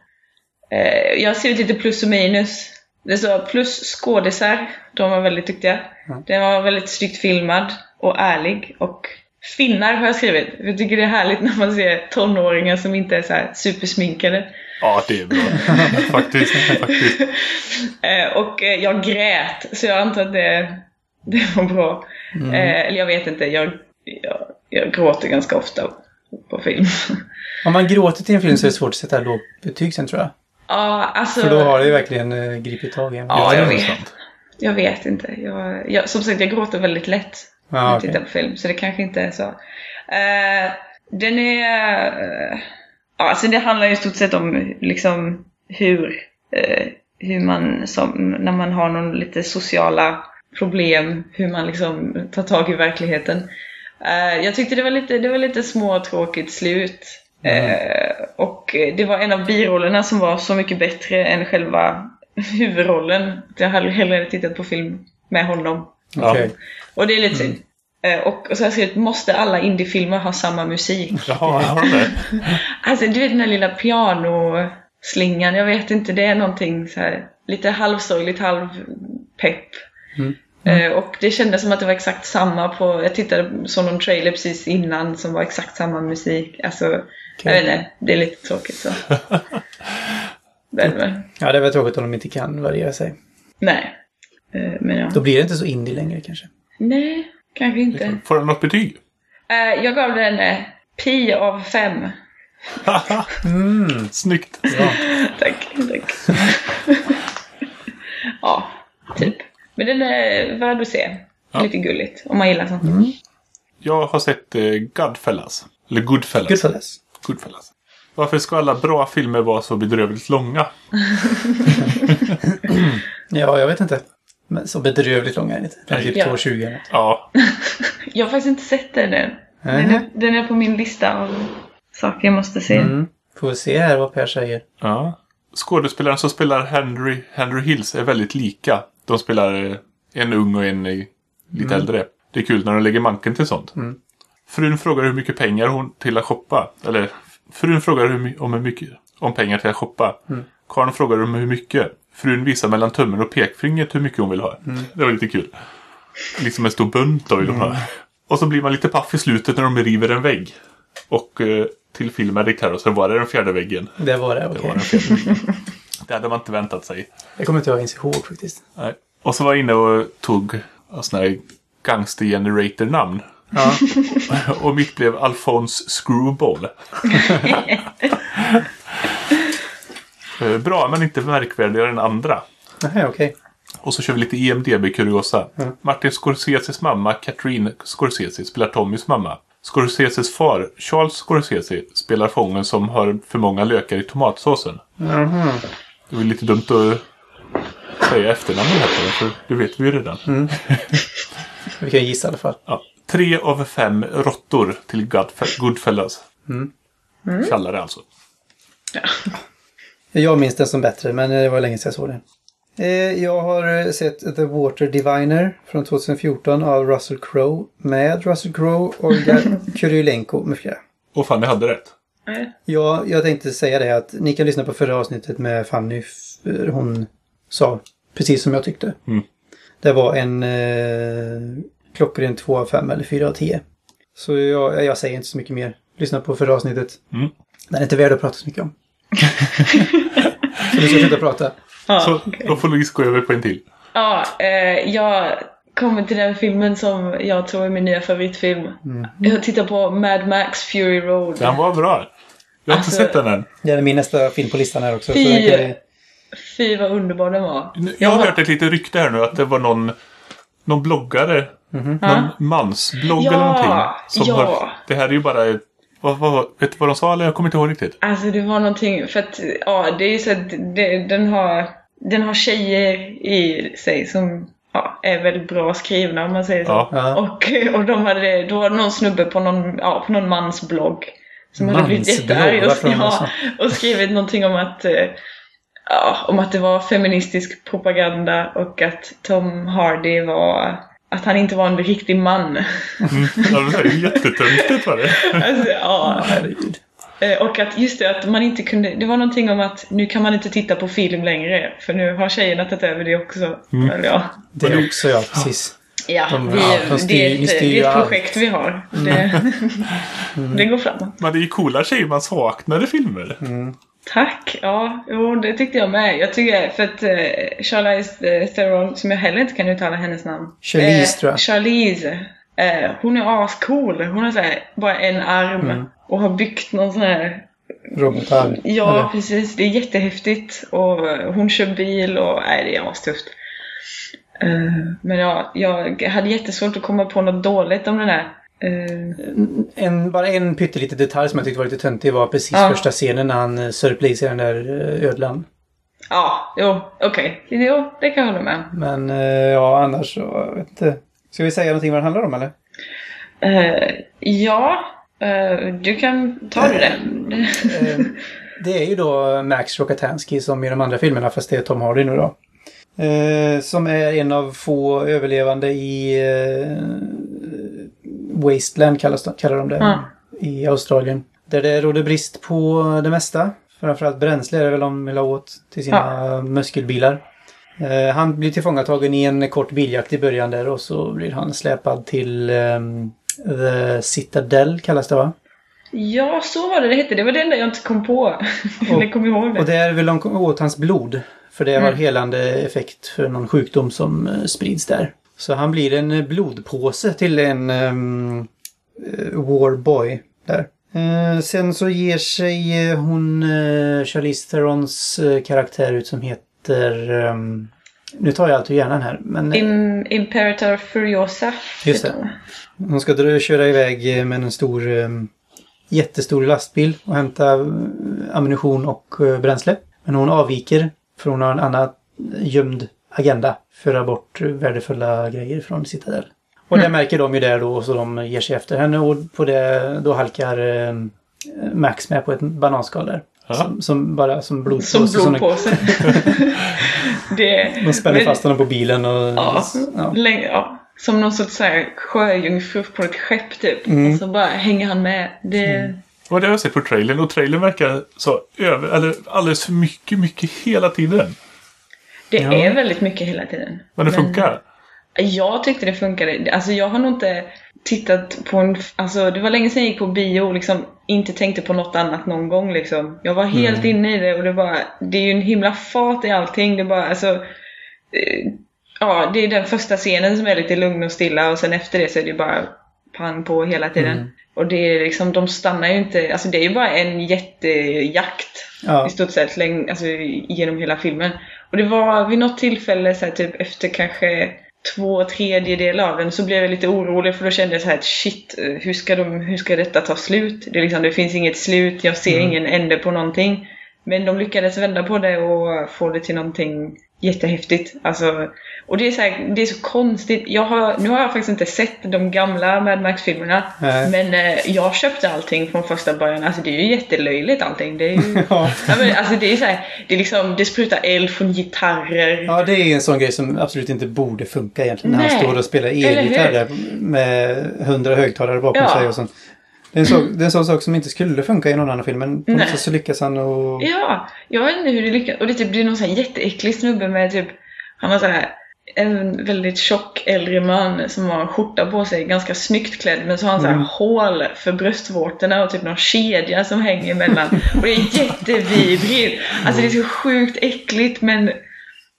Eh, jag har skrivit lite plus och minus. Det står plus skådisar, de var väldigt duktiga. Den var väldigt snyggt filmad och ärlig. Och finnar har jag skrivit. Jag tycker det är härligt när man ser tonåringar som inte är så här supersminkade. Ja, det är bra. faktiskt. faktiskt. Eh, och eh, jag grät, så jag antar att det, det var bra. Eh, eller jag vet inte, jag, jag, jag gråter ganska ofta på film. Om man gråter till en film så är det svårt att sätta lågt betyg sen tror jag. ja, alltså... För då har det ju verkligen eh, gripit tag i en. Ja, jag vet. Jag vet inte. Jag, jag, som sagt, jag gråter väldigt lätt när Ja, jag okej. tittar på film. Så det kanske inte är så. Eh, den är... ja, alltså det handlar ju i stort sett om liksom hur, eh, hur man som, när man har någon lite sociala problem, hur man liksom tar tag i verkligheten. Eh, jag tyckte det var lite, det var lite småtråkigt slut. Eh, och eh, det var en av birollerna som var så mycket bättre än själva huvudrollen. Jag hade hellre tittat på film med honom. Okej. Och det är lite synd. Eh, Och, och så har jag skrivit, måste alla indiefilmer ha samma musik? Jaha, har de det? Alltså du vet den här lilla pianoslingan, jag vet inte, det är någonting så här lite halvsorgligt, halvpepp. Eh, och det kändes som att det var exakt samma på, jag tittade så någon trailer precis innan som var exakt samma musik. Alltså, jag vet inte, det är lite tråkigt så. Väl. Ja, det är väl tråkigt om de inte kan variera sig. Nej. Eh, Men ja. Då blir det inte så indie längre kanske. Nej, kanske inte. Får den något betyg? Eh, Jag gav den pi av fem. Mm. Snyggt. Ja. Tack, tack. ja, typ. Men den är värd att se. Ja. Lite gulligt, om man gillar sånt. Jag har sett eh, Godfellas. Eller Goodfellas. Goodfellas. Goodfellas. Varför ska alla bra filmer vara så bedrövligt långa? Ja, jag vet inte. Men så bedrövligt långa är det inte. Den är typ Ja. 2,20 eller något. Ja, Jag har faktiskt inte sett den än. Den är, den är på min lista av saker jag måste se. Mm. Får vi se här vad Per säger. ja. Skådespelaren som spelar Henry, Henry Hills är väldigt lika. De spelar en ung och en lite äldre. Det är kul när de lägger manken till sånt. Frun frågar hur mycket pengar hon till att shoppa. Eller frun frågar hur, om hur mycket om pengar till att shoppa. Karln frågar om hur mycket. Frun visar mellan tummen och pekfingret hur mycket hon vill ha. Det var lite kul. Liksom en stor bunt då vill hon ha. Och så blir man lite paff i slutet när de river en vägg. Och eh, till filmen och så var det den fjärde väggen. Det var det, okej. väggen. Det hade man inte väntat sig. Det kommer inte jag ens ihåg faktiskt. Nej. Och så var jag inne och tog sådana här gangster generator namn. Ja. och mitt blev Alphonse Screwball. Eh, Bra, men inte märkvärdigare än andra. Nej, okej. Och så kör vi lite E IMDB-kuriosa. Martin Scorseses mamma, Catherine Scorsese, spelar Tommys mamma. Scorseses far, Charles Scorsese, spelar fången som har för många lökar i tomatsåsen. Det var lite dumt att säga efternamnet här för det vet vi ju redan. Vi kan gissa i alla fall. Ja. Tre av fem råttor till Goodfellas. Tjallare alltså. Jag minns den som bättre, men det var länge sedan jag såg den. Eh, Jag har eh, sett The Water Diviner från 2014 av Russell Crowe med Russell Crowe, Olga Kurylenko med flera. Och fan, jag hade rätt. Nej. Ja, jag tänkte säga det att ni kan lyssna på förra avsnittet med Fanny. Hon sa precis som jag tyckte. Mm. Det var en eh, klockren 2 av 5 eller 4 av 10. Så jag, jag säger inte så mycket mer. Lyssna på förra avsnittet. Mm. Den är inte värd att prata så mycket om. så du ska sluta prata. Ja, Så okej. då får Louise gå över på en till. Ja, eh, jag kommer till den filmen som jag tror är min nya favoritfilm. Jag tittar på Mad Max Fury Road. Den var bra. Jag har inte Alltså- sett den än. Det är min nästa film på listan här också. Så Fy. vi... Fy vad underbar den var. Jag har hört ett litet rykte här nu att det var någon, någon bloggare. Någon Ja. mansblogg Ja, eller någonting. Som ja. har, det här är ju bara... ett- Vad, vad, vet du vad de sa? Eller jag kommer inte ihåg riktigt. Alltså det var någonting, för att ja, det är ju så att det, den har den har tjejer i sig som ja, är väldigt bra skrivna om man säger så. Ja. Och, och de hade, då var det någon snubbe på någon, ja, på någon mans blogg som hade blivit jättearg och, ja, och skrivit någonting om att eh, ja, om att det var feministisk propaganda och att Tom Hardy var att han inte var en riktig man. Ja, det var ju jättetöntigt var det. Alltså, ja. Eh, Och att just det att man inte kunde, det var någonting om att nu kan man inte titta på film längre för nu har tjejerna tagit över det också. Eller ja, Det är också jag, precis. Ja De- vi, ja, styr- det, är ett, det är ett projekt vi har. Det, det går framåt. Men det är ju coola tjejer man saknar i filmer. Tack! Ja, jo, det tyckte jag med. Jag tycker för att uh, Charlize eh, Theron, som jag heller inte kan uttala hennes namn. Charlize, tror jag. Charlize. eh, hon är ascool. Hon har så här, bara en arm Mm. och har byggt någon sån här Robotar. Ja, Eller? precis. Det är jättehäftigt. Och eh, hon kör bil och nej, det är astufft. Eh, men ja, jag hade jättesvårt att komma på något dåligt om den här. Eh, En, bara en pytteliten detalj som jag tyckte var lite töntig var precis Ja. första scenen när han eh, sörplar i sig den där ödlan. ja, jo, okej. Jo, det kan jag hålla med. Men ja, annars så, vet inte. Ska vi säga någonting vad det handlar om eller? Eh, ja, eh, du kan ta det. Eh, det är ju då Max Rokatansky som i de andra filmerna, fast det är Tom Hardy nu då. Eh, som är en av få överlevande i eh, Wasteland kallas kallar de det. Ja. I Australien. Där det råder brist på det mesta. Framförallt bränsle är det väl de vill ha åt till sina muskelbilar. Eh, han blir tillfångatagen i en kort biljakt i början där och så blir han släpad till ehm, The Citadel kallas det va? ja, så var det det hette. Det var det enda jag inte kom på. Eller kom ihåg det. Och där vill de åt hans blod. För det har Mm. helande effekt för någon sjukdom som eh, sprids där. Så han blir en eh, blodpåse till en um, warboy där. Eh, sen så ger sig eh, hon uh, Charlize Therons eh, karaktär ut som heter... ehm, nu tar jag allt ur hjärnan här. Men eh, In, Imperator Furiosa. Just det. hon. ska dra, köra iväg eh, med en stor um, jättestor lastbil och hämta eh, ammunition och eh, bränsle. Men hon avviker för hon har en annan gömd agenda. Föra bort värdefulla grejer från Citadel. Och det märker de ju där då så de ger sig efter henne och på det då halkar eh, Max med på ett bananskal där. Ja. Som, som bara som blodpåse. Som blodpåse. det, De spänner fast honom på bilen och... Ja, ja. länge, ja. Som någon sorts så här sjöjungfru på ett skepp typ. Mm. Och så bara hänger han med. Det, Och det har jag sett på trailern. Och trailern verkar så över, eller alldeles för mycket, mycket hela tiden. det Ja. är väldigt mycket hela tiden. Men det funkar. Jag tyckte det funkade. Alltså jag har nog inte tittat på en... Alltså det var länge sedan jag gick på bio och liksom inte tänkte på något annat någon gång liksom. Jag var helt Mm. inne i det och det bara... Det är ju en himla fart i allting. Det bara alltså... eh, Ja, det är den första scenen som är lite lugn och stilla och sen efter det så är det bara pang på hela tiden. Mm. Och det är liksom, de stannar ju inte, alltså det är ju bara en jättejakt Ja. i stort sett läng, alltså, genom hela filmen. Och det var vid något tillfälle så här, typ efter kanske två tredjedelar av den så blev jag lite orolig för då kände jag så här att shit, hur ska, de, hur ska detta ta slut? Det, liksom, det finns inget slut, jag ser ingen ände på någonting. Men de lyckades vända på det och få det till någonting jättehäftigt. Alltså, och det är, så här, det är så konstigt. Jag har, nu har jag faktiskt inte sett de gamla Mad Max-filmerna. Nej. Men eh, jag köpte allting från första början. Alltså det är ju jättelöjligt allting. Det är ju... Ja. ja, men, alltså det är så här, det är liksom, det sprutar eld från gitarrer. Ja, det är en sån grej som absolut inte borde funka egentligen. När han Nej. står och spelar Eller elgitarr hur? där med hundra högtalare bakom Ja. sig och sånt. Det är, en så, det är en sån sak som inte skulle funka i någon annan film. Men på något Nej. sätt så lyckas han och... Ja, jag vet inte hur det lyckas. Och det, är typ, det är någon sån jätteäcklig snubbe med typ, han har så här en väldigt tjock äldre man som har en skjorta på sig, ganska snyggt klädd, men så har han så här Mm. hål för bröstvårtorna och typ någon kedja som hänger emellan. Och det är jättevidrigt. Alltså det är så sjukt äckligt men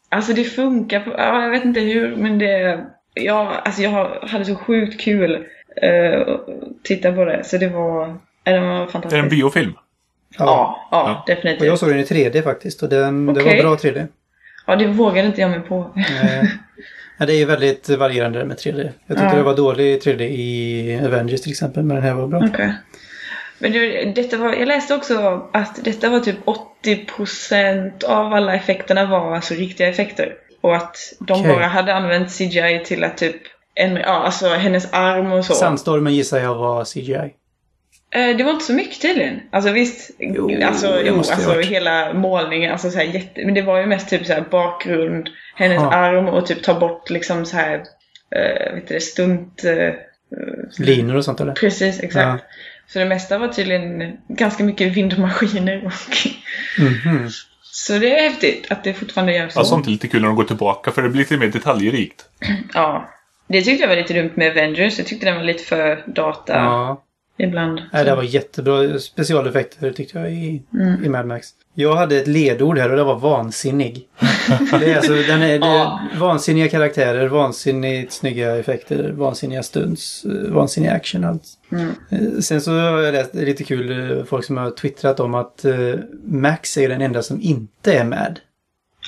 alltså det funkar på, ja, jag vet inte hur, men det, ja, alltså jag hade så sjukt kul uh, att titta på det. Så det var, det var Det är fantastiskt. en biofilm. Ja, ja, Ja. definitivt. Och jag såg den i 3D faktiskt och den, det var bra 3D. Ja, det vågade inte jag mig på. Ja, det är ju väldigt varierande med 3D. Jag tyckte Ja. det var dålig 3D i Avengers till exempel, men den här var bra. Okej. Men det, detta var, jag läste också att detta var typ 80% av alla effekterna var alltså riktiga effekter. Och att de Okej. bara hade använt CGI till att typ ändra, ja alltså hennes arm och så. Sandstormen gissar jag var CGI. Eh, det var inte så mycket tydligen. Alltså visst, Jo, alltså, jo, alltså hela målningen, alltså så här jätte, men det var ju mest typ så här bakgrund, hennes Ja. arm och typ ta bort liksom så här, uh, vet du stunt... eh, Linor och sånt eller? Precis, exakt. Ja. Så det mesta var tydligen ganska mycket vindmaskiner. Och Mhm. så det är häftigt att det fortfarande görs så. Ja, sånt är lite kul när de går tillbaka för det blir lite mer detaljrikt. Ja. Det tyckte jag var lite dumt med Avengers. Jag tyckte den var lite för data Ja. Ibland. Nej, det var jättebra specialeffekter tyckte jag i, Mm. i Mad Max. Jag hade ett ledord här och det var vansinnig. det är alltså, den är, det Ja. vansinniga karaktärer, vansinnigt snygga effekter, vansinniga stunts, vansinnig action allt. Mm. Eh, Sen så har jag läst lite kul eh, folk som har twittrat om att eh, Max är den enda som inte är med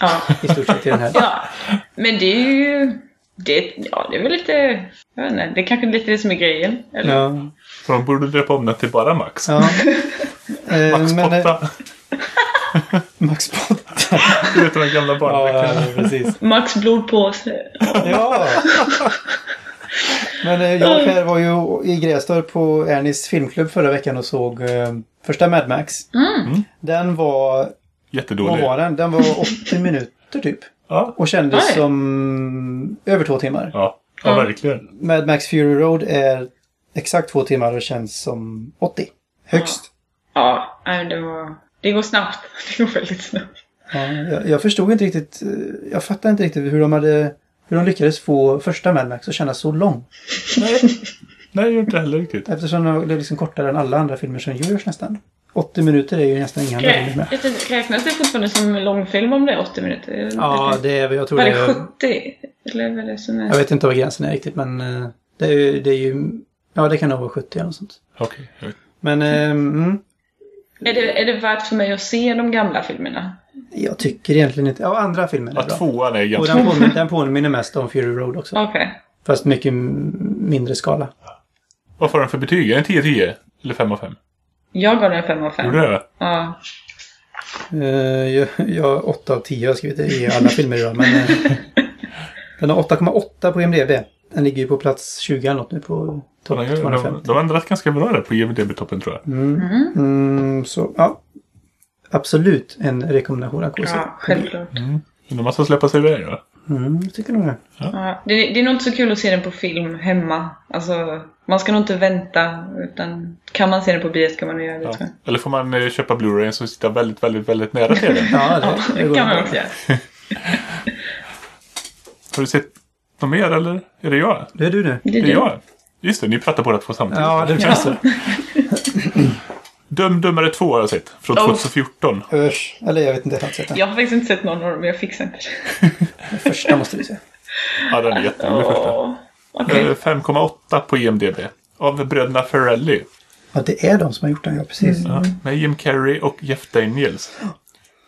Ja. i stort sett i den här. ja. Men det är ju... Det, ja, det är väl lite... Jag vet inte. Det är kanske lite det som är grejen. Eller? Ja. För de borde döpa om den till bara Max. ja. Eh, Max men, eh, Potta. Max Potta. Du vet de gamla ja, barnböckerna. ja, precis. Max blodpåse. Ja! Men eh, jag och Per var ju i Grästorp på Ernis filmklubb förra veckan och såg eh, första Mad Max. Mm. Den var, vad Jättedålig. var den? Den var 80 minuter typ. Ja. Och kändes Oj. som över två timmar. Ja. ja, Ja. verkligen. Mad Max Fury Road är exakt två timmar och känns som 80. Högst. Ja, nej, det var... Det går snabbt. Det går väldigt snabbt. Ja, jag, jag förstod inte riktigt, eh, jag fattade inte riktigt hur de hade, hur de lyckades få första Mad Max att kännas så lång. Nej, gör inte heller riktigt. Eftersom det är liksom kortare än alla andra filmer som görs nästan. 80 minuter är ju nästan inga filmer med. Räknas det fortfarande som en långfilm om det är 80 minuter? Ja, det är, jag tror Var det är... 70? Eller vad är det som är... Jag vet inte vad gränsen är riktigt men eh, det är, ju- det är ju... Ja, det kan nog vara 70 eller något sånt. Okej. vet. Men eh, mm, Är det, är det värt för mig att se de gamla filmerna? jag tycker egentligen inte... Ja, andra filmer är Ja, bra. tvåan är Och ganska... den påminner, den påminner mest om Fury Road också. Okej. Fast mycket mindre skala. Vad får den för betyg? Är den 10-10? Eller 5 av 5? Jag gav den 5 av 5. Gjorde du det? Ja. Eh, jag, jag 8 av 10 har jag skrivit i alla filmer idag. Men eh, den har 8,8 på IMDB. Den ligger ju på plats 20 eller något nu på topp De, de, 250. de har ändrat ganska bra där på IMDB-toppen tror jag. Mm, så ja. Absolut en rekommendation att gå och se. ja, självklart. Om man ska släppa sig iväg då? Mm, jag tycker nog det. Ja. Det, det är nog inte så kul att se den på film hemma. Alltså, man ska nog inte vänta. Utan kan man se den på bio ska man göra det Ja. tror jag. Eller får man eh, köpa Blu-ray som sitter väldigt, väldigt, väldigt nära TVn? Ja, det, det Det går kan man också göra. Har du sett något mer eller? Är det jag? Det är du nu. Det Det är är du. jag. Just det, ni pratar båda två samtidigt. Ja, det känns så. Döm Dömare 2 har jag sett. Från Oh. 2014. Usch. Eller jag vet inte, jag har sett den. Jag har faktiskt inte sett någon av dem, jag fixar inte det. Första måste vi se. Ja, den är jätterolig första. Åh, Okej. Eh, 5,8 på IMDB. Av bröderna Ferrelli. Ja, det är de som har gjort den, ja precis. Ja, med Jim Carrey och Jeff Daniels.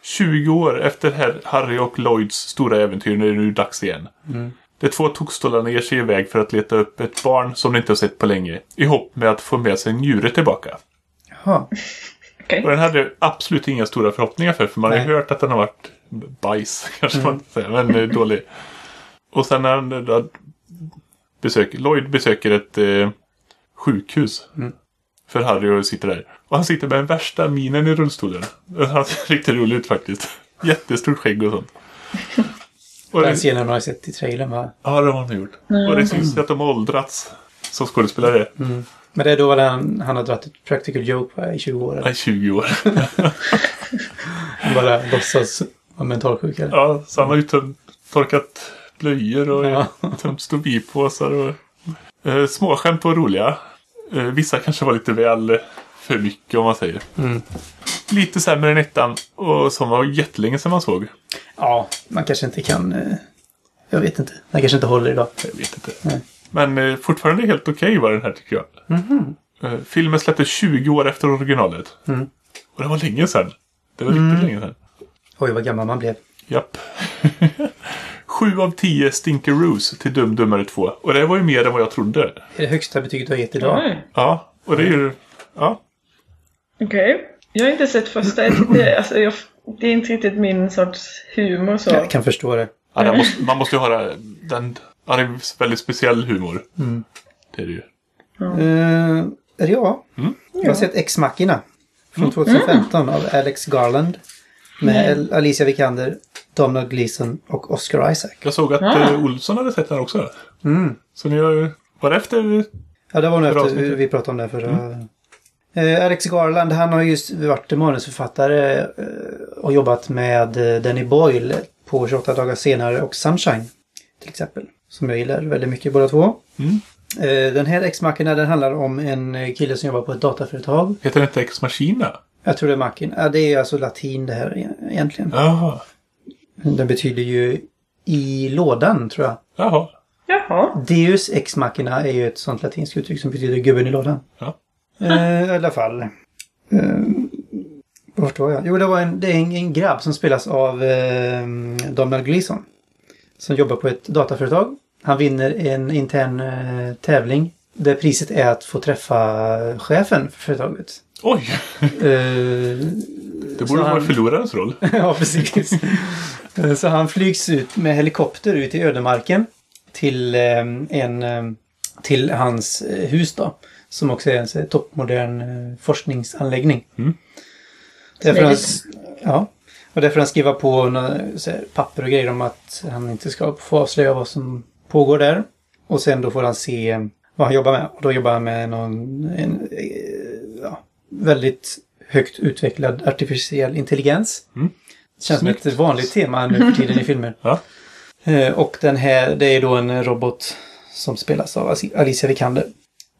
20 år efter Harry och Lloyds stora äventyr är det nu dags igen. De två tokstollarna ger sig iväg för att leta upp ett barn som de inte har sett på länge. I hopp med att få med sig njure tillbaka. Jaha. Okej. Och den hade absolut inga stora förhoppningar för. För man har ju hört att den har varit bajs. Kanske man inte säger. Men eh, dålig. Och sen när han eh, då besöker, Lloyd besöker ett eh, sjukhus. För Harry sitter där. Och han sitter med den värsta minen i rullstolen. Han ser riktigt rolig ut faktiskt. Jättestort skägg och sånt. Och Den det, scenen har jag sett i trailern va? ja, det har han gjort. Och det syns ju att de har åldrats som skådespelare. Men det är då väl han, han har dragit ett practical joke va, i 20 år. Nej, Eller? 20 år. Bara låtsas vara mentalsjuk eller? Ja, så han har ju tömt, torkat blöjor och Ja. tömt stobipåsar och... Eh, småskämt var roliga. Eh, vissa kanske var lite väl för mycket om man säger. Mm. Lite sämre än ettan och som var jättelänge sedan man såg. Ja, man kanske inte kan... Eh, jag vet inte. Den kanske inte håller idag. Jag vet inte. Nej. Men eh, fortfarande helt okej var den här tycker jag. Eh, filmen släpptes 20 år efter originalet. Mm. Och det var länge sedan. Det var riktigt länge sedan. Oj, vad gammal man blev. Japp. Sju av tio Stinkeroos till Dum Dummare 2. Och det var ju mer än vad jag trodde. Är det högsta betyget du har gett idag? Oj. Ja, och det är ju... Ja, Okej. Jag har inte sett första. Tyckte, alltså, jag, det är inte riktigt min sorts humor så. Jag kan förstå det. ja den måste, man måste ju höra den... Ja, det är en väldigt speciell humor. Det är det ju. Uh, är det jag? Jag har sett Ex Machina. Från 2015 av Alex Garland. Med El- Alicia Vikander, Donald Gleason och Oscar Isaac. Jag såg att Ah. eh, Olsson hade sett den också. Mm. Så ni har ju... Var det efter... Ja, det var nog efter vi pratade om det förra. Eh, Alex Garland, han har just varit manusförfattare eh, och jobbat med eh, Danny Boyle på 28 dagar senare och Sunshine. Till exempel. Som jag gillar väldigt mycket båda två. Mm. Eh, den här Ex-Machina den handlar om en eh, kille som jobbar på ett dataföretag. Heter den inte Ex Machina? Jag tror det är Machin. Ja, det är alltså latin det här e- egentligen. Jaha. Den betyder ju i lådan tror jag. Jaha. Jaha. Deus ex machina är ju ett sånt latinskt uttryck som betyder gubben i lådan. Ja. Eh, I alla fall. Eh, vart var jag? Jo, det var en, det är en, en grabb som spelas av eh, Donald Gleason. Som jobbar på ett dataföretag. Han vinner en intern eh, tävling. Där priset är att få träffa chefen för företaget. Oj! Eh, Det borde vara han- förlorarens roll. ja, precis. Eh, Så han flygs ut med helikopter ut i ödemarken till eh, en till hans hus då. Som också är en toppmodern eh, forskningsanläggning. Mm. Därför han, ja, och därför han skriver på några, så här, papper och grejer om att han inte ska få avslöja vad som pågår där. Och sen då får han se vad han jobbar med. Och då jobbar han med någon en, eh, ja, väldigt högt utvecklad artificiell intelligens. Mm. Känns som Snyggt. ett vanligt tema nu för tiden i filmer. Ja. Eh, Och den här, det är då en robot som spelas av Alicia Vikander.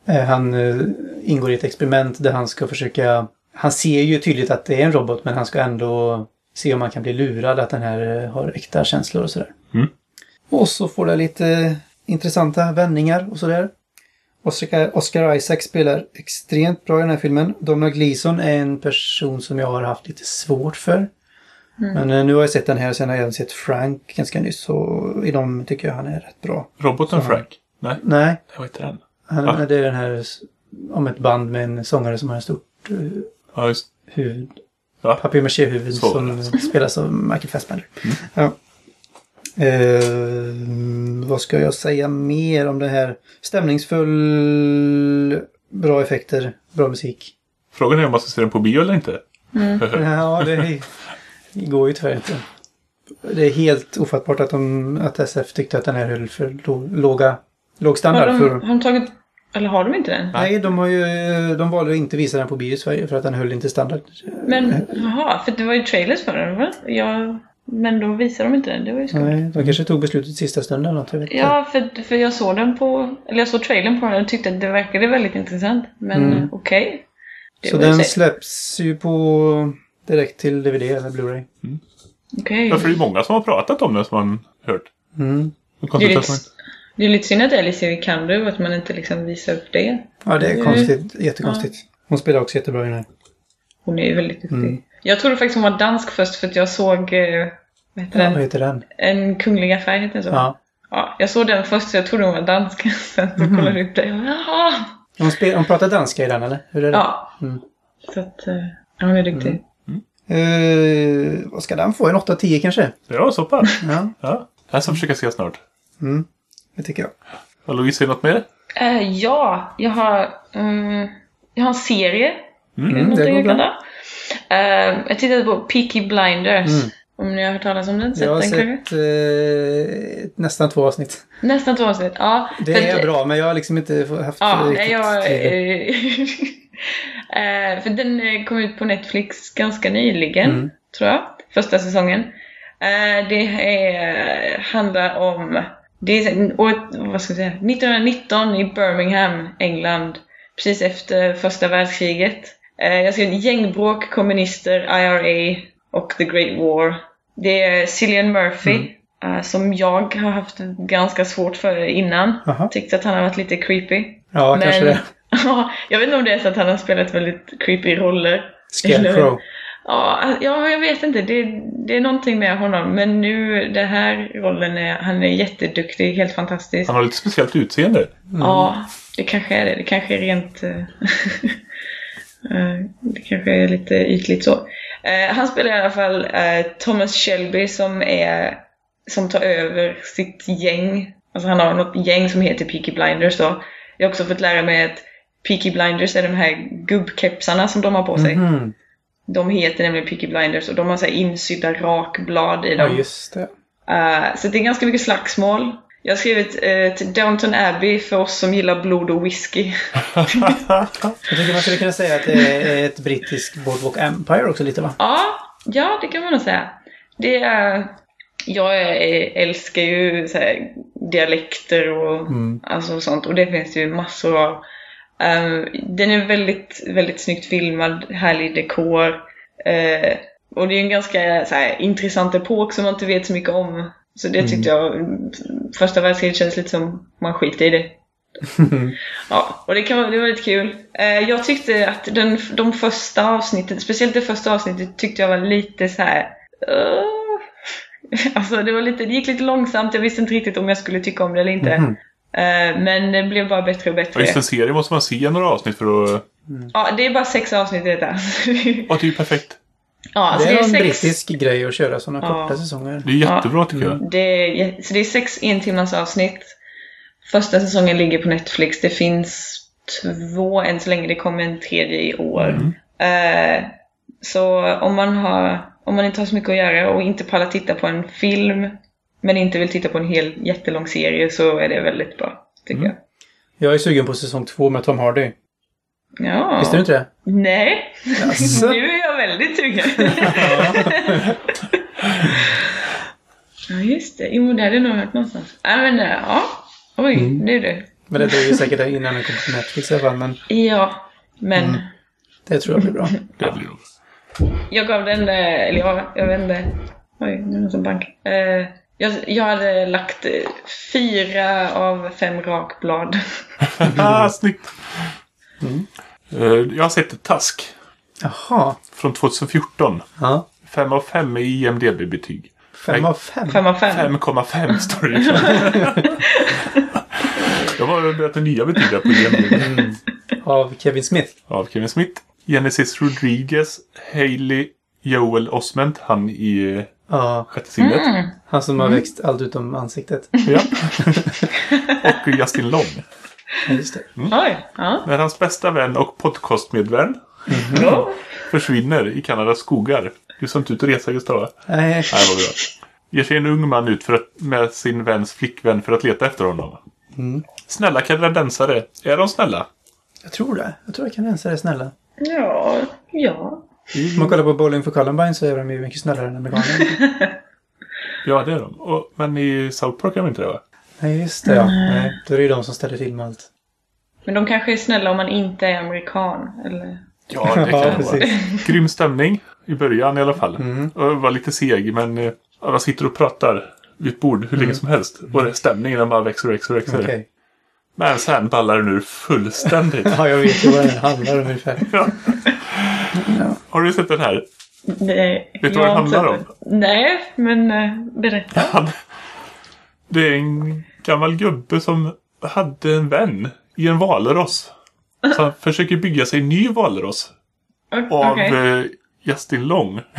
Eh, Han eh, ingår i ett experiment där han ska försöka... Han ser ju tydligt att det är en robot men han ska ändå se om han kan bli lurad att den här eh, har äkta känslor och sådär. Mm. Och så får det lite intressanta vändningar och sådär. Oscar, Oscar Isaac spelar extremt bra i den här filmen. Donald Gleason är en person som jag har haft lite svårt för. Men eh, nu har jag sett den här och sen har jag även sett Frank ganska nyss. Och i dem tycker jag han är rätt bra. Roboten Frank? Nej, Nej, vad heter den? Han, Ah. det är den här om ett band med en sångare som har en stort uh, Ja, just huvud. Ja. Papier-maché-huvud som spelas av Michael Fassbender. Ja. Eh, vad ska jag säga mer om det här? Stämningsfull, bra effekter, bra musik. Frågan är om man ska se den på bio eller inte. Ja, det, det går ju tyvärr inte. Det är helt ofattbart att, de, att SF tyckte att den här höll för låga, låg Har standard. de, För, har de tagit... Eller har de inte den? nej, de, har ju, de valde att inte visa den på bio i Sverige för att den höll inte standard. Men jaha, för det var ju trailers för den va? Ja, men då visar de inte den. Det var ju skumt. Nej, de kanske tog beslutet sista stunden eller något. Jag. Ja, för, för jag såg den på... Eller jag såg trailern på den och tyckte att det verkade väldigt intressant. Men Mm. okej. Det Så den släpps ju på direkt till DVD eller Blu-ray. Okej. Ja, för det är många som har pratat om den som man hört. Mm. Det Det är, det är lite synd att Alicia Vikander att man inte liksom visar upp det. Ja, det är Mm. konstigt. Jättekonstigt. Hon spelar också jättebra i den här. Hon är ju väldigt duktig. Mm. Jag trodde faktiskt hon var dansk först för att jag såg... Eh, vad heter Ja, den? vad heter den? En kunglig affär heter den så? Ja. ja, jag såg den först så jag trodde hon var danska. Sen så Mhm. kollade jag upp det. Jaha! Hon, spel, hon pratar danska i den eller? Hur är det? Ja. Mm. Så att eh, ja, hon är duktig. Eh, vad ska den få? En 8-10 kanske? Ja, så pass. Ja, Ja. Jag ska försöka se snart. Det tycker jag. Har Louise något mer? Eh, ja, jag har, mm, jag har en serie. Mm. Det någonting går jag bra. Eh, jag tittade på Peaky Blinders. Mm. Om ni har hört talas om den? Sett Jag har den sett eh, nästan två avsnitt. Nästan två avsnitt. Ja, Det är att- bra, men jag har liksom inte haft Ja, riktigt jag... eh, för den eh, kom ut på Netflix ganska nyligen, Mm. tror jag. Första säsongen. Eh, det är, handlar om... Det är år, vad ska jag säga, 1919 i Birmingham, England. Precis efter första världskriget. Eh, jag ser ett gängbråk, kommunister, IRA och The Great War. Det är Cillian Murphy. Mm. eh, som jag har haft ganska svårt för innan. Jaha. Tyckte att han har varit lite creepy. Ja, kanske det. Ja, jag vet inte om det är så att han har spelat väldigt creepy roller. Scarecrow. Ja, ja, jag vet inte. Det, det är någonting med honom. Men nu, den här rollen, är, han är jätteduktig. Helt fantastisk. Han har lite speciellt utseende. Ja, det kanske är det. Det kanske är rent... eh, eh, det kanske är lite ytligt så. Eh, Han spelar i alla fall Thomas Shelby som är som tar över sitt gäng. Alltså han har något gäng som heter Peaky Blinders då. Jag har också fått lära mig att Peaky Blinders är de här gubbkepsarna som de har på sig. Mhm. De heter nämligen Peaky Blinders och de har så här insydda rakblad i Ja, dem. just det. Eh, så det är ganska mycket slagsmål. Jag har skrivit uh, till Downton Abbey för oss som gillar blod och whisky. Jag tycker man skulle kunna säga att det är ett brittiskt Boardwalk Empire också lite va? Ja, ja det kan man nog säga. Det är, jag älskar ju så här, dialekter och alltså sånt och det finns ju massor av. Eh, den är väldigt, väldigt snyggt filmad, härlig dekor. Eh, och det är en ganska här, intressant epok som man inte vet så mycket om. Så det tyckte jag, mm, första världskriget känns lite som man skiter i det. Ja, och det, kan, det var lite kul. Eh, jag tyckte att den, de första avsnitten, speciellt det första avsnittet, tyckte jag var lite så här. "Åh." Alltså det, var lite, det gick lite långsamt, jag visste inte riktigt om jag skulle tycka om det eller inte. Mhm. Eh, men det blev bara bättre och Ja, bättre. just en serie måste man se några avsnitt för att... Ja, det är bara sex avsnitt i detta. Ja, det är ju perfekt. ja, alltså det är det är en sex... brittisk grej att köra sådana Ja. korta säsonger. Det är jättebra tycker jag. Det är, så det är sex entimmars avsnitt. Första säsongen ligger på Netflix. Det finns två än så länge. Det kommer en tredje i år. Eh, så om man, har, om man inte har så mycket att göra och inte pallar titta på en film men inte vill titta på en hel jättelång serie så är det väldigt bra. Tycker jag. Jag är sugen på säsong två med Tom Hardy. Ja. Visste du inte det? Nej, Jaså? nu är jag väldigt sugen. ja, just det. Jo, det hade jag nog hört någonstans. Ja, men ja. Oj, det är det. Men det dröjer säkert innan den kommer på Netflix i alla fall. Men Ja, men det tror jag blir bra. Det blir nog. jag gav den, eh, eller ja, jag vet inte. Oj, nu är det någon som bank. Eh, jag, jag hade lagt eh, fyra av fem rakblad. ah, snyggt! Eh, Jag har sett Task Jaha. från 2014. Ja. 5 av 5 i IMDB-betyg. Fem av fem. Fem av fem. 5,5 står det Jag har börjat nya betyg där på IMDB. Av Kevin Smith. Av Kevin Smith. Genesis Rodriguez. Hailey Joel Osment. Han i eh, Ja. Sjätte sinnet. Han som har växt allt utom ansiktet. Ja. och Justin Long. Ja, just det. Oj, ja. Men hans bästa vän och podcastmedvän Ja. försvinner i Kanadas skogar. Du som inte ut och resa just då. va? Nej. Nej, vad bra. Ger sig en ung man ut för att, med sin väns flickvän för att leta efter honom. Snälla kanadensare. Är de snälla? Jag tror det. Jag tror jag kan rensa det snälla. Ja, ja. Om man kollar på Bowling for Columbine så är de ju mycket snällare än amerikaner. Ja, det är de. Och, men i South Park är de inte det va? Nej, just det ja. Nej, då är det ju de som ställer till med allt. Men de kanske är snälla om man inte är amerikan, eller? Ja, det kan Ja, det vara. precis. Grym stämning. I början i alla fall. Och var lite seg men eh, alla sitter och pratar vid ett bord hur länge som helst. Och det- stämningen bara växer och växer och växer. Okej. Men sen ballar den ur fullständigt. Ja, jag vet ju vad den handlar om ungefär. ja. Har du sett den här? Nej, Vet du jag vad inte handlar det. Nej, men eh, berätta. Han... Det är en gammal gubbe som hade en vän i en valross. Så han försöker bygga sig en ny valross. O- Av eh, Justin Long.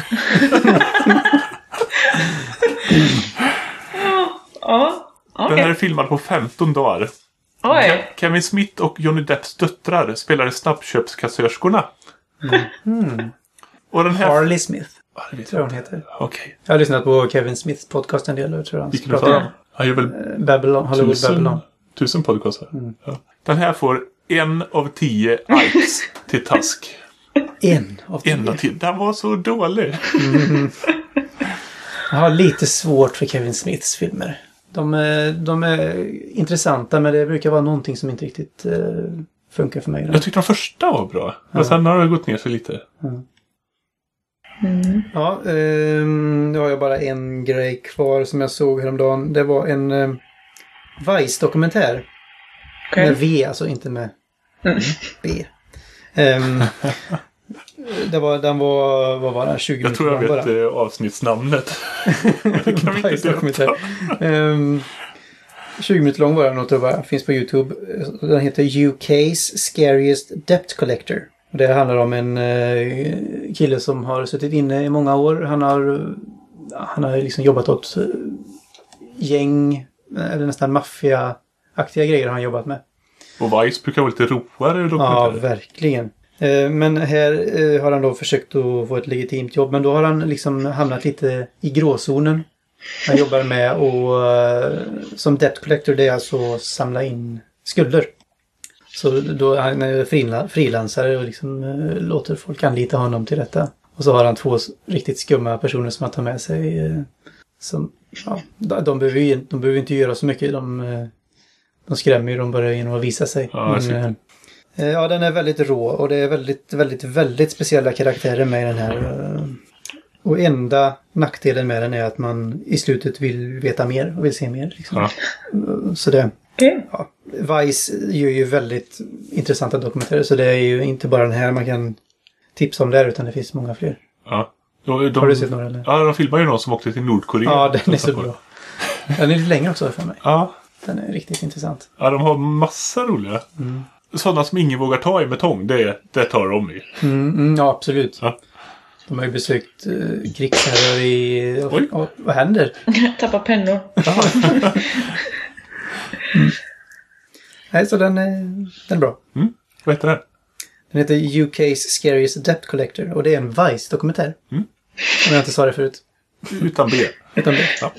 Ja, Den okej. här är filmad på 15 dagar. Oj. Ke- Kevin Smith och Johnny Depps döttrar spelar snabbköpskassörskorna. Och den här... Harley Smith, det vet tror jag hon heter. Okej. Jag har lyssnat på Kevin Smiths podcast en del tror jag han Vilken pratar dem? Han gör väl eh, Babylon, Hollywood Babylon. tusen, tusen podcastar. Ja. Den här får en av tio likes till Task. En av tio. En av tio. Den var så dålig. Jag har lite svårt för Kevin Smiths filmer. De är, de är intressanta men det brukar vara någonting som inte riktigt eh, funkar för mig. Jag tyckte de första var bra. Men sen har det gått ner sig lite. Ja, ehm, nu har jag bara en grej kvar som jag såg häromdagen. Det var en eh, Vice-dokumentär. Okej. Med V, alltså inte med Mm. B. Ehm, det var, den var, vad var den, 20 Jag tror jag minuter vet lång eh, avsnittsnamnet. det kan vi inte Vice-dokumentär. döpa. Ehm, 20 minuter lång var den och det finns på YouTube. Den heter UK's Scariest Debt Collector. Det handlar om en eh, kille som har suttit inne i många år. Han har, han har liksom jobbat åt eh, gäng, eh, eller nästan maffiaaktiga grejer har han jobbat med. Och Vice brukar vara lite roligare Ja, verkligen. Men här har han då försökt att få ett legitimt jobb. Men då har han liksom hamnat lite i gråzonen. Han jobbar med och som debt collector det är alltså att samla in skulder. Så då han är frila- frilansare och liksom eh, låter folk anlita honom till detta. Och så har han två riktigt skumma personer som han tar med sig. eh, Som, ja, de, behöver ju, de behöver inte göra så mycket. De, eh, de skrämmer ju dem bara genom att visa sig. Ja, Eh, Ja, den är väldigt rå och det är väldigt, väldigt, väldigt speciella karaktärer med i den här. Och enda nackdelen med den är att man i slutet vill veta mer och vill se mer. Liksom. Ja. Så det, ja. Vice gör ju väldigt intressanta dokumentärer så det är ju inte bara den här man kan tipsa om där utan det finns många fler. Ja. De, de, Har du sett några eller? Ja, de filmar ju någon som åkte till Nordkorea. Ja, den är så bra. Den är lite längre också för mig. Ja. Den är riktigt intressant. ja, de har massa roliga. Mm. Sådana som ingen vågar ta i med tång, det, det tar de i. Mm, mm, ja, absolut. Ja. De har ju besökt eh, krigsherrar i... Oj. Och, vad händer? Tappa pennor. Nej, så den är, den är bra. Vad heter den? Den heter UK's Scariest Debt Collector och det är en Vice-dokumentär. Mm. Om jag inte sa det förut. Utan B. Utan det. Ja.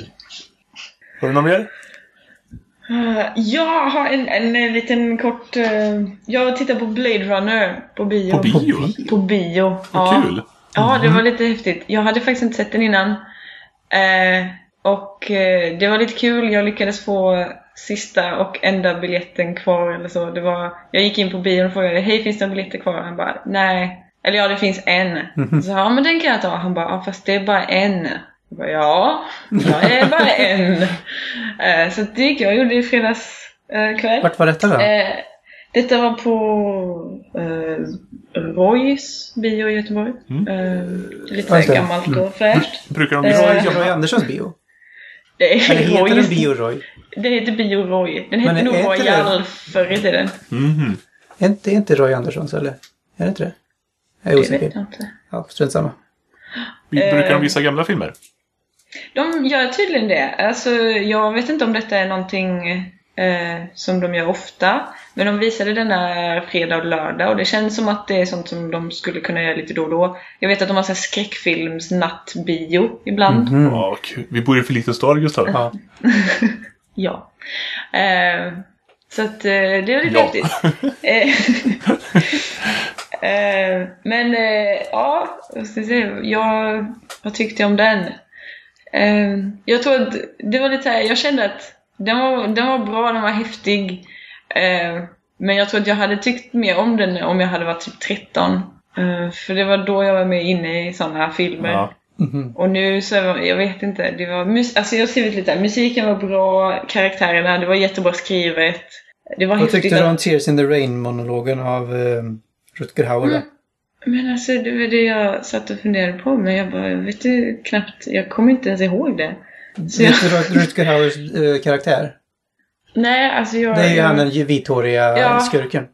Har du något mer? Eh, Jag har en, en, eh, liten kort... eh, jag tittar på Blade Runner på bio. På bio? bio? På bio. Vad ja. kul! Ja, det var lite häftigt. Jag hade faktiskt inte sett den innan. Eh, och det var lite kul. Jag lyckades få sista och enda biljetten kvar eller så. Det var, jag gick in på bion och frågade Hej, finns det några biljetter kvar? Han bara Nej. Eller ja, det finns en. Så ja, men den kan jag ta. Han bara Ja, fast det är bara en. Jag bara, ja, det är bara en. Eh, så det gick jag och gjorde i fredags eh, kväll. Vart var detta då? Eh, detta var på eh, Roys bio i Göteborg. Mm. Lite det. gammalt och fräscht. Brukar de gamla... Roy Anderssons bio? Det är Eller heter Roys- den Bio Roy? Den heter Bio Roy. Den hette nog det- Royal förr i tiden. Mhm. Är inte, är inte Roy Anderssons eller? Är det inte det? Jag är Det vet osäker. jag inte. Ja, strunt samma. Brukar de Eh. visa gamla filmer? De gör tydligen det. Alltså, jag vet inte om detta är någonting eh, som de gör ofta. Men de visade denna fredag och lördag och det känns som att det är sånt som de skulle kunna göra lite då och då. Jag vet att de har skräckfilmsnattbio ibland. Mm. Ja, vad kul. Vi bor i en för liten stad, Gustav. Ja. Ja. Eh, så att eh, det var lite Ja. häftigt. Eh, eh, men eh, ja, jag vad tyckte jag om den? Eh, jag tror att det var lite så här, jag kände att den var, den var bra, den var häftig. Eh, men jag tror att jag hade tyckt mer om den om jag hade varit typ 13. Eh, för det var då jag var med inne i sådana här filmer. Ja. Mhm. Och nu så, jag vet inte, det var alltså jag har skrivit lite, musiken var bra, karaktärerna, det var jättebra skrivet. Det var Vad tyckte du om Tears in the Rain-monologen av eh, Rutger Hauer? då? Men alltså det var det jag satt och funderade på. Men jag bara, jag vet ju knappt. Jag kommer inte ens ihåg det. Så jag, Vet du Rut- Rutger Hauers eh, karaktär? Nej, alltså jag... Det är ju jag, han den vithåriga Ja. skurken.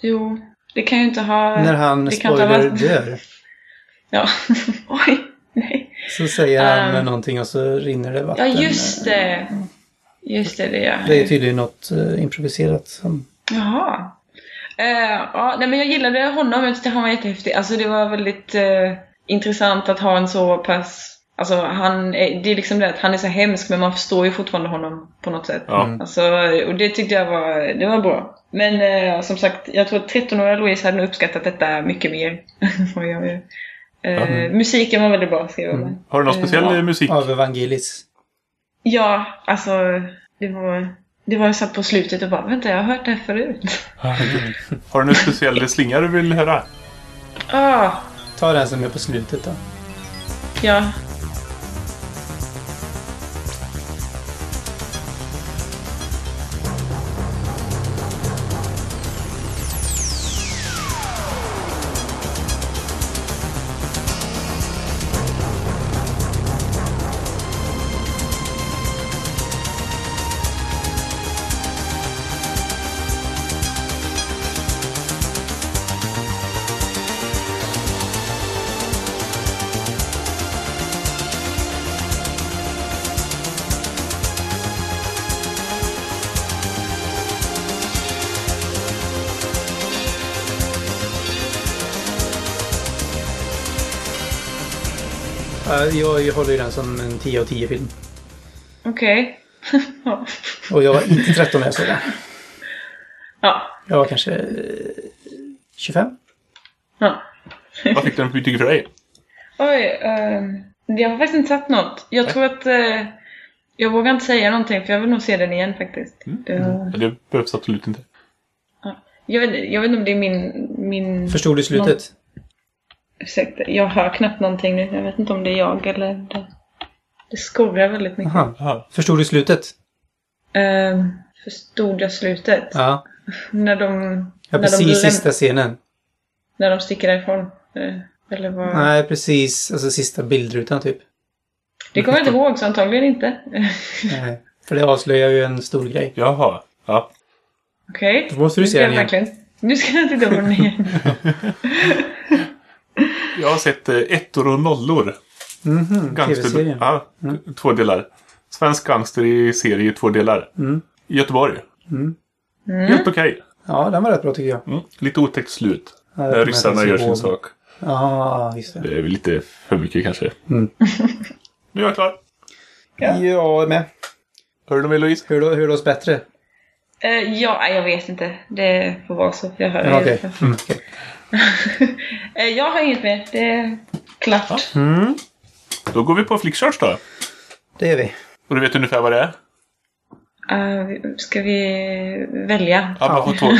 Jo, det kan ju inte ha... När han, ha spoiler, dör. Ja. Oj, nej. Så säger han Ehm. någonting och så rinner det Ja, vatten. just det. Just det, det gör Det är tydligen något eh, improviserat. Som... Jaha. Eh, ja, nej, men jag gillade honom. Jag tyckte han var jättehäftig. Alltså det var väldigt eh, intressant att ha en så pass... Alltså han är, det är liksom det att han är så hemsk men man förstår ju fortfarande honom på något sätt. Ja. Alltså, och det tyckte jag var, det var bra. Men eh, som sagt, jag tror att 13-åriga Louise hade nog uppskattat detta mycket mer. än vad jag gör. Eh, Musiken var väldigt bra, ska jag mm. Har du någon speciell eh, musik? Av Evangelis. Ja, alltså det var... Det var jag satt på slutet och bara, vänta jag har hört det här förut. Har du någon speciell slinga du vill höra? Ah, Ta den som är på slutet då. ja. Jag, håller ju den som en 10 av 10 film. Okej. ja. Och jag var inte 13 när jag såg den. ja. Jag var kanske eh, 25. ja. Vad fick den för betyg för dig? Oj, ehm, jag har faktiskt inte sett något. Jag tror att... eh, jag vågar inte säga någonting för jag vill nog se den igen faktiskt. Eh, Det behövs absolut inte. jag, vet, jag vet inte om det är min... min Förstod du slutet? Ursäkta, jag hör knappt någonting nu. Jag vet inte om det är jag eller... Det, det skorrar väldigt mycket. Aha. Aha. Förstod du slutet? Ehm, förstod jag slutet? Ja. När de... Ja, när, de precis läm- sista scenen. när de sticker därifrån? Eh, eller vad? Nej, precis. Alltså sista bildrutan typ. Det kommer jag inte ihåg, så antagligen inte. Nej. För det avslöjar ju en stor grej. Jaha. Ja. Okej. Då måste du Nu se ska jag den igen. verkligen- Nu ska jag titta på den igen. Jag har sett eh, ettor och nollor. Mhm, Gangster... tv-serien. Ja, två delar. Svensk gangster i serie två delar. Mm. I Göteborg. Mm. Helt okej. Ja, den var rätt bra tycker jag. Mm. Lite otäckt slut. Ja, När ryssarna gör sin sak. Ja, just det. Det är väl lite för mycket kanske. Mm. Nu är jag klar. Ja, jag är med. Hör du mer Louise? Hur, då, hur låts bättre? Eh, ja, jag vet inte. Det får vara så. Jag hör Ja, inte. Mm, okej. Eh, jag har inget mer. Det är klart. Mm, Då går vi på Flickchurch då. det är vi. Och du vet ungefär vad det är? Eh, ska vi välja? Ja, man får två,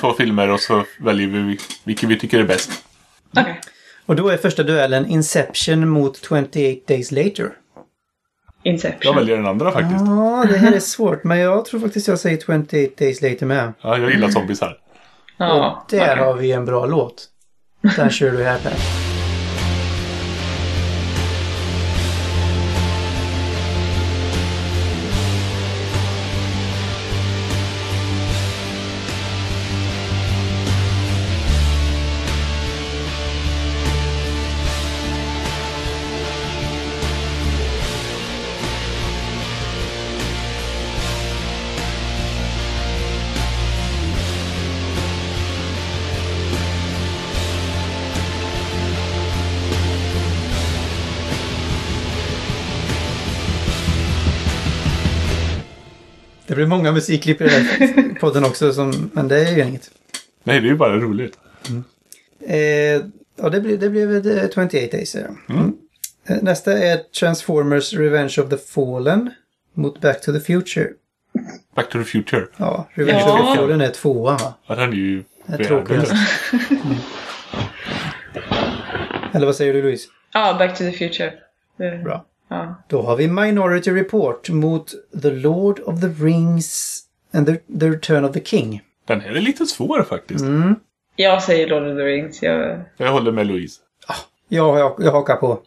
två filmer och så väljer vi vilken vi tycker är bäst. Okej. Och då är första duellen Inception mot 28 Days Later. Jag Inception. väljer den andra faktiskt. Ja, det här är svårt. Men jag tror faktiskt jag säger 28 Days Later med. Ja, jag gillar zombies här. Ja, Där okej. har vi en bra låt. Den kör du här Per. Blir många musikklipp i den här podden också. Som, men det är ju inget. Nej, det är ju bara roligt. Eh, ja, det blev, det blev eh, 28 Days. Ja. Mm. Eh, Nästa är Transformers Revenge of the Fallen mot Back to the Future. Back to the Future. Ja, Revenge Ja. of the Fallen är tvåan va? Ja, den är ju... Det är tråkigast. Eller vad säger du Louise? Ja, Back to the Future. Bra. Ja. Då har vi Minority Report mot The Lord of the Rings and the, the Return of the King. Den här är lite svår faktiskt. Mm. Jag säger Lord of the Rings. Jag... Jag håller med Louise. Ja, jag, jag hakar på.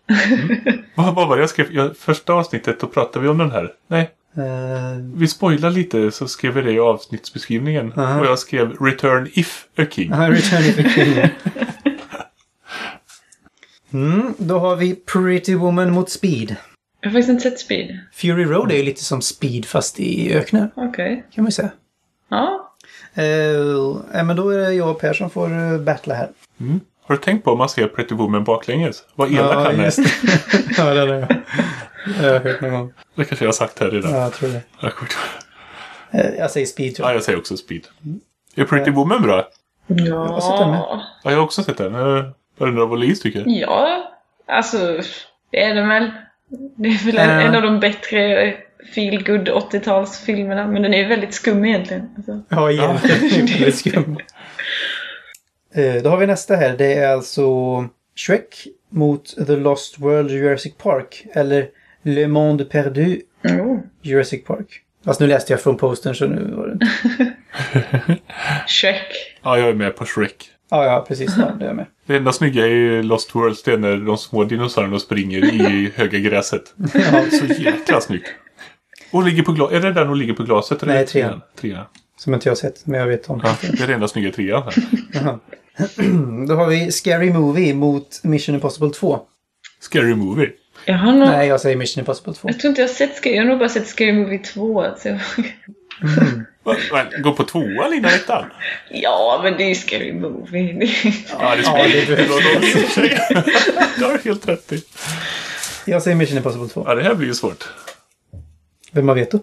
Vad, vad var det jag skrev? Jag, första avsnittet, då pratade vi om den här. Nej, Eh, vi spoilar lite så skrev vi det i avsnittsbeskrivningen. Aha. Och jag skrev Return if a king. Ja, Return of the King. Mm, då har vi Pretty Woman mot Speed. Jag har faktiskt inte sett Speed. Fury Road är ju lite som Speed fast i öknen, Okej. kan man ju säga. Ja. Eh, eh, men då är det jag och Per som får uh, battla här. Mm. Har du tänkt på om man ser Pretty Woman baklänges? Vad elak han är. just det. ja, det har jag. Jag har hört någon gång. Det kanske jag har sagt här redan. Ja, jag tror det. Ja, sjukt. Eh, jag säger Speed tror Ja, jag. jag säger också Speed. Är Pretty Woman bra? Ja. har sett den med. Ja, jag har också sett den. Jag undrar vad Louise tycker. Ja. Alltså, det är det väl. Det är väl en, Ja. en av de bättre feel good 80-talsfilmerna. Men den är ju väldigt skum egentligen. Alltså. Ja, egentligen. Det är skum. Eh, Då har vi nästa här. Det är alltså Shrek mot The Lost World Jurassic Park. Eller Le Monde Perdu Jo. Jurassic Park. Fast nu läste jag från postern så nu var det... Shrek. Ja, jag är med på Shrek. Ja, ja, precis. Ja, det är jag med. Det enda snygga i Lost Worlds det är när de små dinosaurierna springer i höga gräset. Ja, Så jäkla snyggt. Och ligger på glas. Är det den hon ligger på glaset? Eller Nej, trean. trean. som inte jag har sett, men jag vet om. Ja, det är det enda snygga i trean. Då har vi Scary Movie mot Mission Impossible 2. Scary Movie. Jag har nog... Nej, jag säger Mission Impossible 2. Jag tror inte jag har sett Scary. Jag har nog bara sett Scary Movie 2. Så jag... Va- va- Gå på tvåan innan ettan? ja, men det är ju Scary Movie. Ja, det spelar ingen roll. Det har du helt rätt i. Jag säger Mission Impossible 2. Ja, det här blir ju svårt. Vem har veto?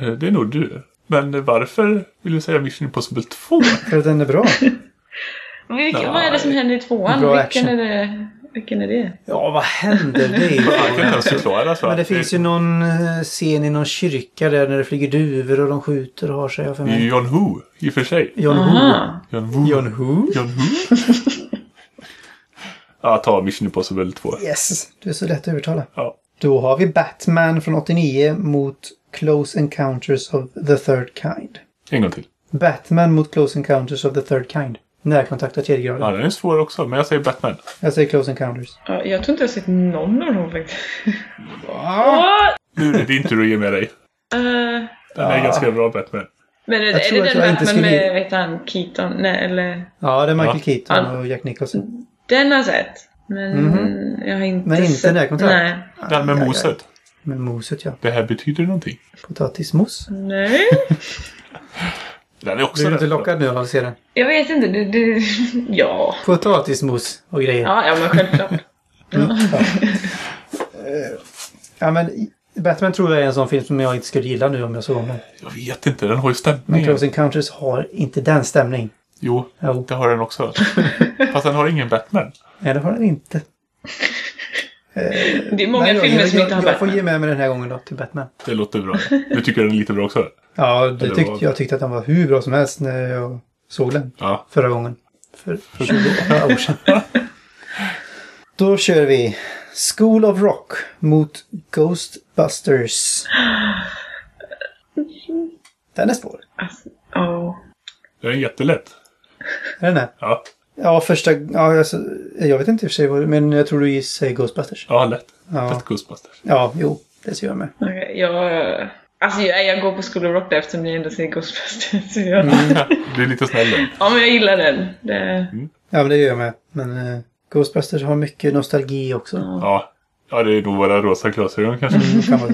Eh, Det är nog du. Men varför vill du säga Mission Impossible 2? För att den är bra. Vilken, vad är det som händer i tvåan? Bra Vilken action. är, det, vilken är det? Ja, vad händer? Det är ju... Jag kan inte ens förklara. Så. Men det finns ju någon eh, scen i någon kyrka där när det flyger duvor och de skjuter och har sig Det är ju mig. John Who, i och för sig. John. Aha. John Who. John Who? John Who? ja, ta Mission Impossible 2. Yes, du är så lätt att övertala. Ja. Då har vi Batman från 89 mot Close Encounters of the Third Kind. En gång till. Batman mot Close Encounters of the Third Kind. Närkontakt av tredje graden. Ja, den är svår också, men jag säger Batman. Jag säger Close Encounters. Ja, jag tror inte jag har sett någon av dem faktiskt. Ah! Nu är det din tur att ge med dig. Eh, Den är ganska bra, Batman. men är, är det den Batman skulle- med, heter han, Keaton? Nej, eller? Ja, det är Michael Ja. Keaton Ja. och Jack Nicholson. Den har jag sett. Men Mhm. jag har inte Men inte sett... närkontakt? Nej. Den med moset. Med moset, ja. Det här betyder någonting. Potatismos. Nej. Den är också Blir du inte lockad nu av att se den? Jag vet inte. Det, det... Ja. Potatismos och grejer. Ja, ja men självklart. Ja, men i- Batman tror jag är en sån film som jag inte skulle gilla nu om jag såg om den. Jag vet inte, den har ju Men stämning. Close Encounters har inte den stämning. Jo, Jo. det har den också. Fast den har ingen Batman. Nej, det har den inte. Det är många Nej, jag- filmer jag, som inte har jag, jag får Batman. ge med mig den här gången då till Batman. Det låter bra. Du tycker den är lite bra också? Ja, det tyckte, vad? jag tyckte att den var hur bra som helst när jag såg den Ja. förra gången. För 20 år sedan. Då kör vi School of Rock mot Ghostbusters. Den är svår. Alltså, ja. Den är jättelätt. Är den det? Ja, Ja, första... Ja, alltså, jag vet inte i och för sig, vad- men jag tror du säger Ghostbusters. ja lätt. Ja, Lätt Ghostbusters. ja jo, det ser jag med. Okej, jag... Alltså jag, jag går på School of Rock där eftersom ni ändå säger Ghostbusters. Så jag... Mm. Du är lite snäll. Ja, men jag gillar den. Det... Ja, men det gör jag med. Men eh, Ghostbusters har mycket nostalgi också. Ja. Ja, det är nog våra rosa glasögon kanske. Mm, kan vara.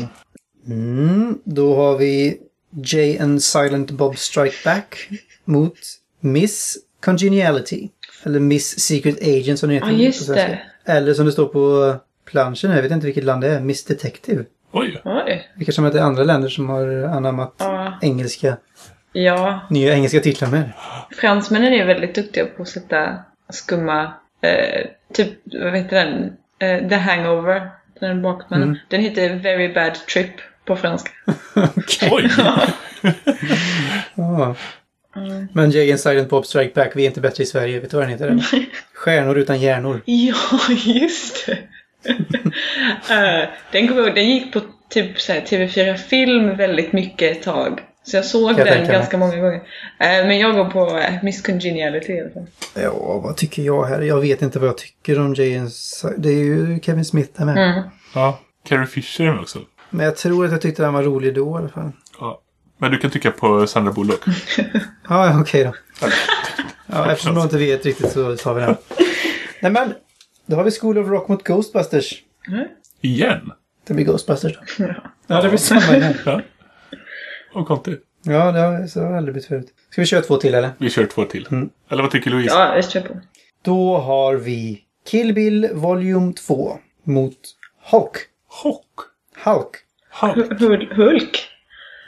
Mm, då har vi Jay and Silent Bob Strike Back mot Miss Congeniality. Eller Miss Secret Agent som det heter Ja, just på svenska. det. Eller som det står på planschen, jag vet inte vilket land det är, Miss Detective. Oj. Oj. Det kanske är andra länder som har anammat Ja. engelska, Ja. nya engelska titlar med. Fransmännen är väldigt duktiga på att sätta skumma... Eh, typ, vad heter den? Eh, The Hangover. Den bakmannen. Mm. Den heter Very Bad Trip på franska. Okej. Oj. Ja. Men Jay and Silent Bob Strike Back, vi är inte bättre i Sverige. Vet du vad den heter? Stjärnor utan hjärnor. Ja, just det! Eh, den, den gick på typ så här, TV4 Film väldigt mycket ett tag. Så jag såg jag den ganska många gånger. Eh, men jag går på eh, Miss Congeniality i alla fall. Ja, vad tycker jag här? Jag vet inte vad jag tycker om James. Det är ju Kevin Smith där med. Mm. Ja. Carrie Fisher är med också. Men jag tror att jag tyckte den var rolig då i alla fall. Ja. Men du kan tycka på Sandra Bullock. Ja, ja, okej då. Ja, eftersom jag inte vet riktigt så tar vi den. Nej men, då har vi School of Rock mot Ghostbusters. Igen? Det blir Ghostbusters då. Ja, det blir samma igen. Ja. Och konstigt. Ja, det har, så har det aldrig blivit förut. Ska vi köra två till eller? Vi kör två till. Eller vad tycker Louise? Ja, jag kör på. Då har vi Kill Bill Volume 2 mot Hulk. Hulk. Hulk. Hulk. Hul- Hulk.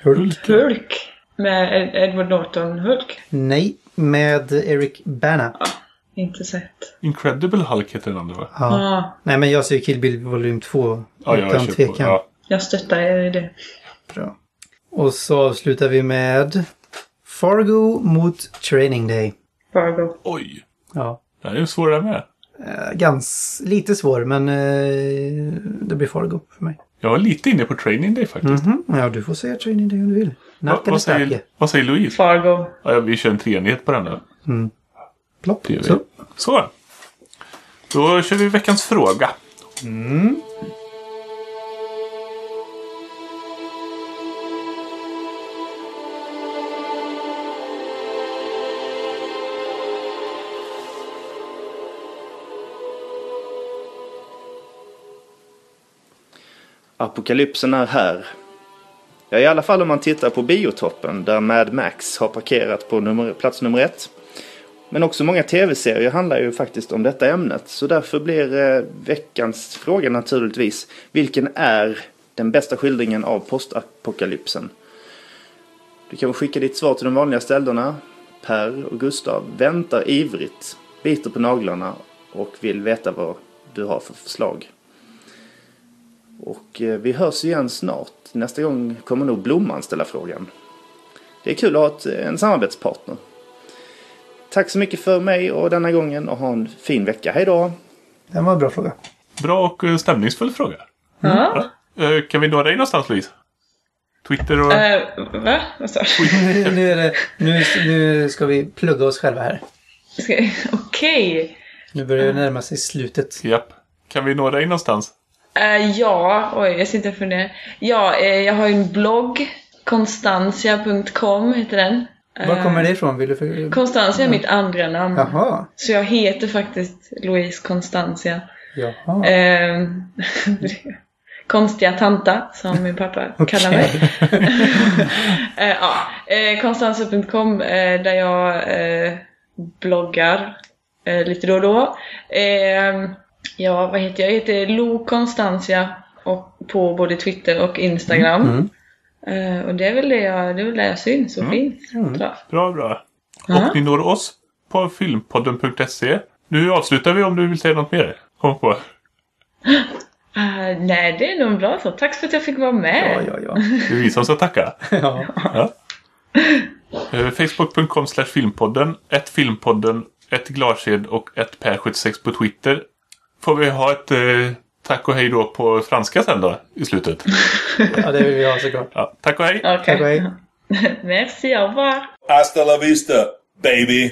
Hulk. Hulk. Med Ed- Edward Norton Hulk. Nej, med Eric Bana. Inte sett. Incredible Hulk heter den andra va? Ja. Ja, Nej, men jag ser Kill Bill Volume 2 Ja, jag utan på. tvekan. Ja. jag stöttar er i det. Bra. Och så avslutar vi med Fargo mot Training Day. Fargo. Oj. Ja. Det här är ju svårare med. Eh, Gans, lite svår, men eh, det blir Fargo för mig. Jag var lite inne på Training Day faktiskt. Mhm. Ja, du får säga Training Day om du vill. Va, Nacken är vad, säger, vad säger Louise? Fargo. Ja, vi kör en treenighet på den då. Plopp. Det gör vi. Så. Så. Då kör vi veckans fråga. Apokalypsen är här. Ja, i alla fall om man tittar på biotoppen där Mad Max har parkerat på nummer, plats nummer ett. Men också många tv-serier handlar ju faktiskt om detta ämnet. Så därför blir eh, veckans fråga naturligtvis vilken är den bästa skildringen av postapokalypsen? Du kan väl skicka ditt svar till de vanliga ställena. Per och Gustav väntar ivrigt, biter på naglarna och vill veta vad du har för förslag. Och eh, vi hörs igen snart. Nästa gång kommer nog Blomman ställa frågan. Det är kul att ha ett, en samarbetspartner. Tack så mycket för mig och denna gången och ha en fin vecka. Hej då! Det var en bra fråga. Bra och eh, stämningsfull fråga. Ja. Eh, Kan vi nå dig någonstans Louise? Twitter och... Eh, va? Du? nu, är det, nu, nu ska vi plugga oss själva här. Okej. Nu börjar det närma sig slutet. Japp. Kan vi nå dig någonstans? Eh, ja, oj, jag sitter och funderar. Ja, eh, jag har ju en blogg. Konstantia.com heter den. Var kommer det ifrån? Vill du för... Konstantia är mitt andra namn. Jaha. Så jag heter faktiskt Louise Constantia. Jaha. Eh, konstiga tanta, som min pappa kallar mig. eh, ja, eh, Konstantia.com eh, där jag eh, bloggar eh, lite då och då. Ja, vad heter jag? Jag heter Lo Constantia och på både Twitter och Instagram. Mm. Eh, och det är väl det jag, det är väl där jag syns och finns. tror jag. Bra, bra. Och ni når oss på filmpodden.se. Nu avslutar vi om du vill säga något mer. Kom på. Eh, nej, det är nog bra så. Tack för att jag fick vara med. Ja, ja, ja. Det är vi som ska tacka. ja. Ja. Eh, Facebook.com slash filmpodden, ett filmpodden, ett glasked och ett per76 på Twitter. Får vi ha ett eh, tack och hej då på franska sen då i slutet. ja, det vill vi ha såklart. Ja, tack och hej! Okej. Tack och hej. Merci, au revoir. Hasta la vista, baby.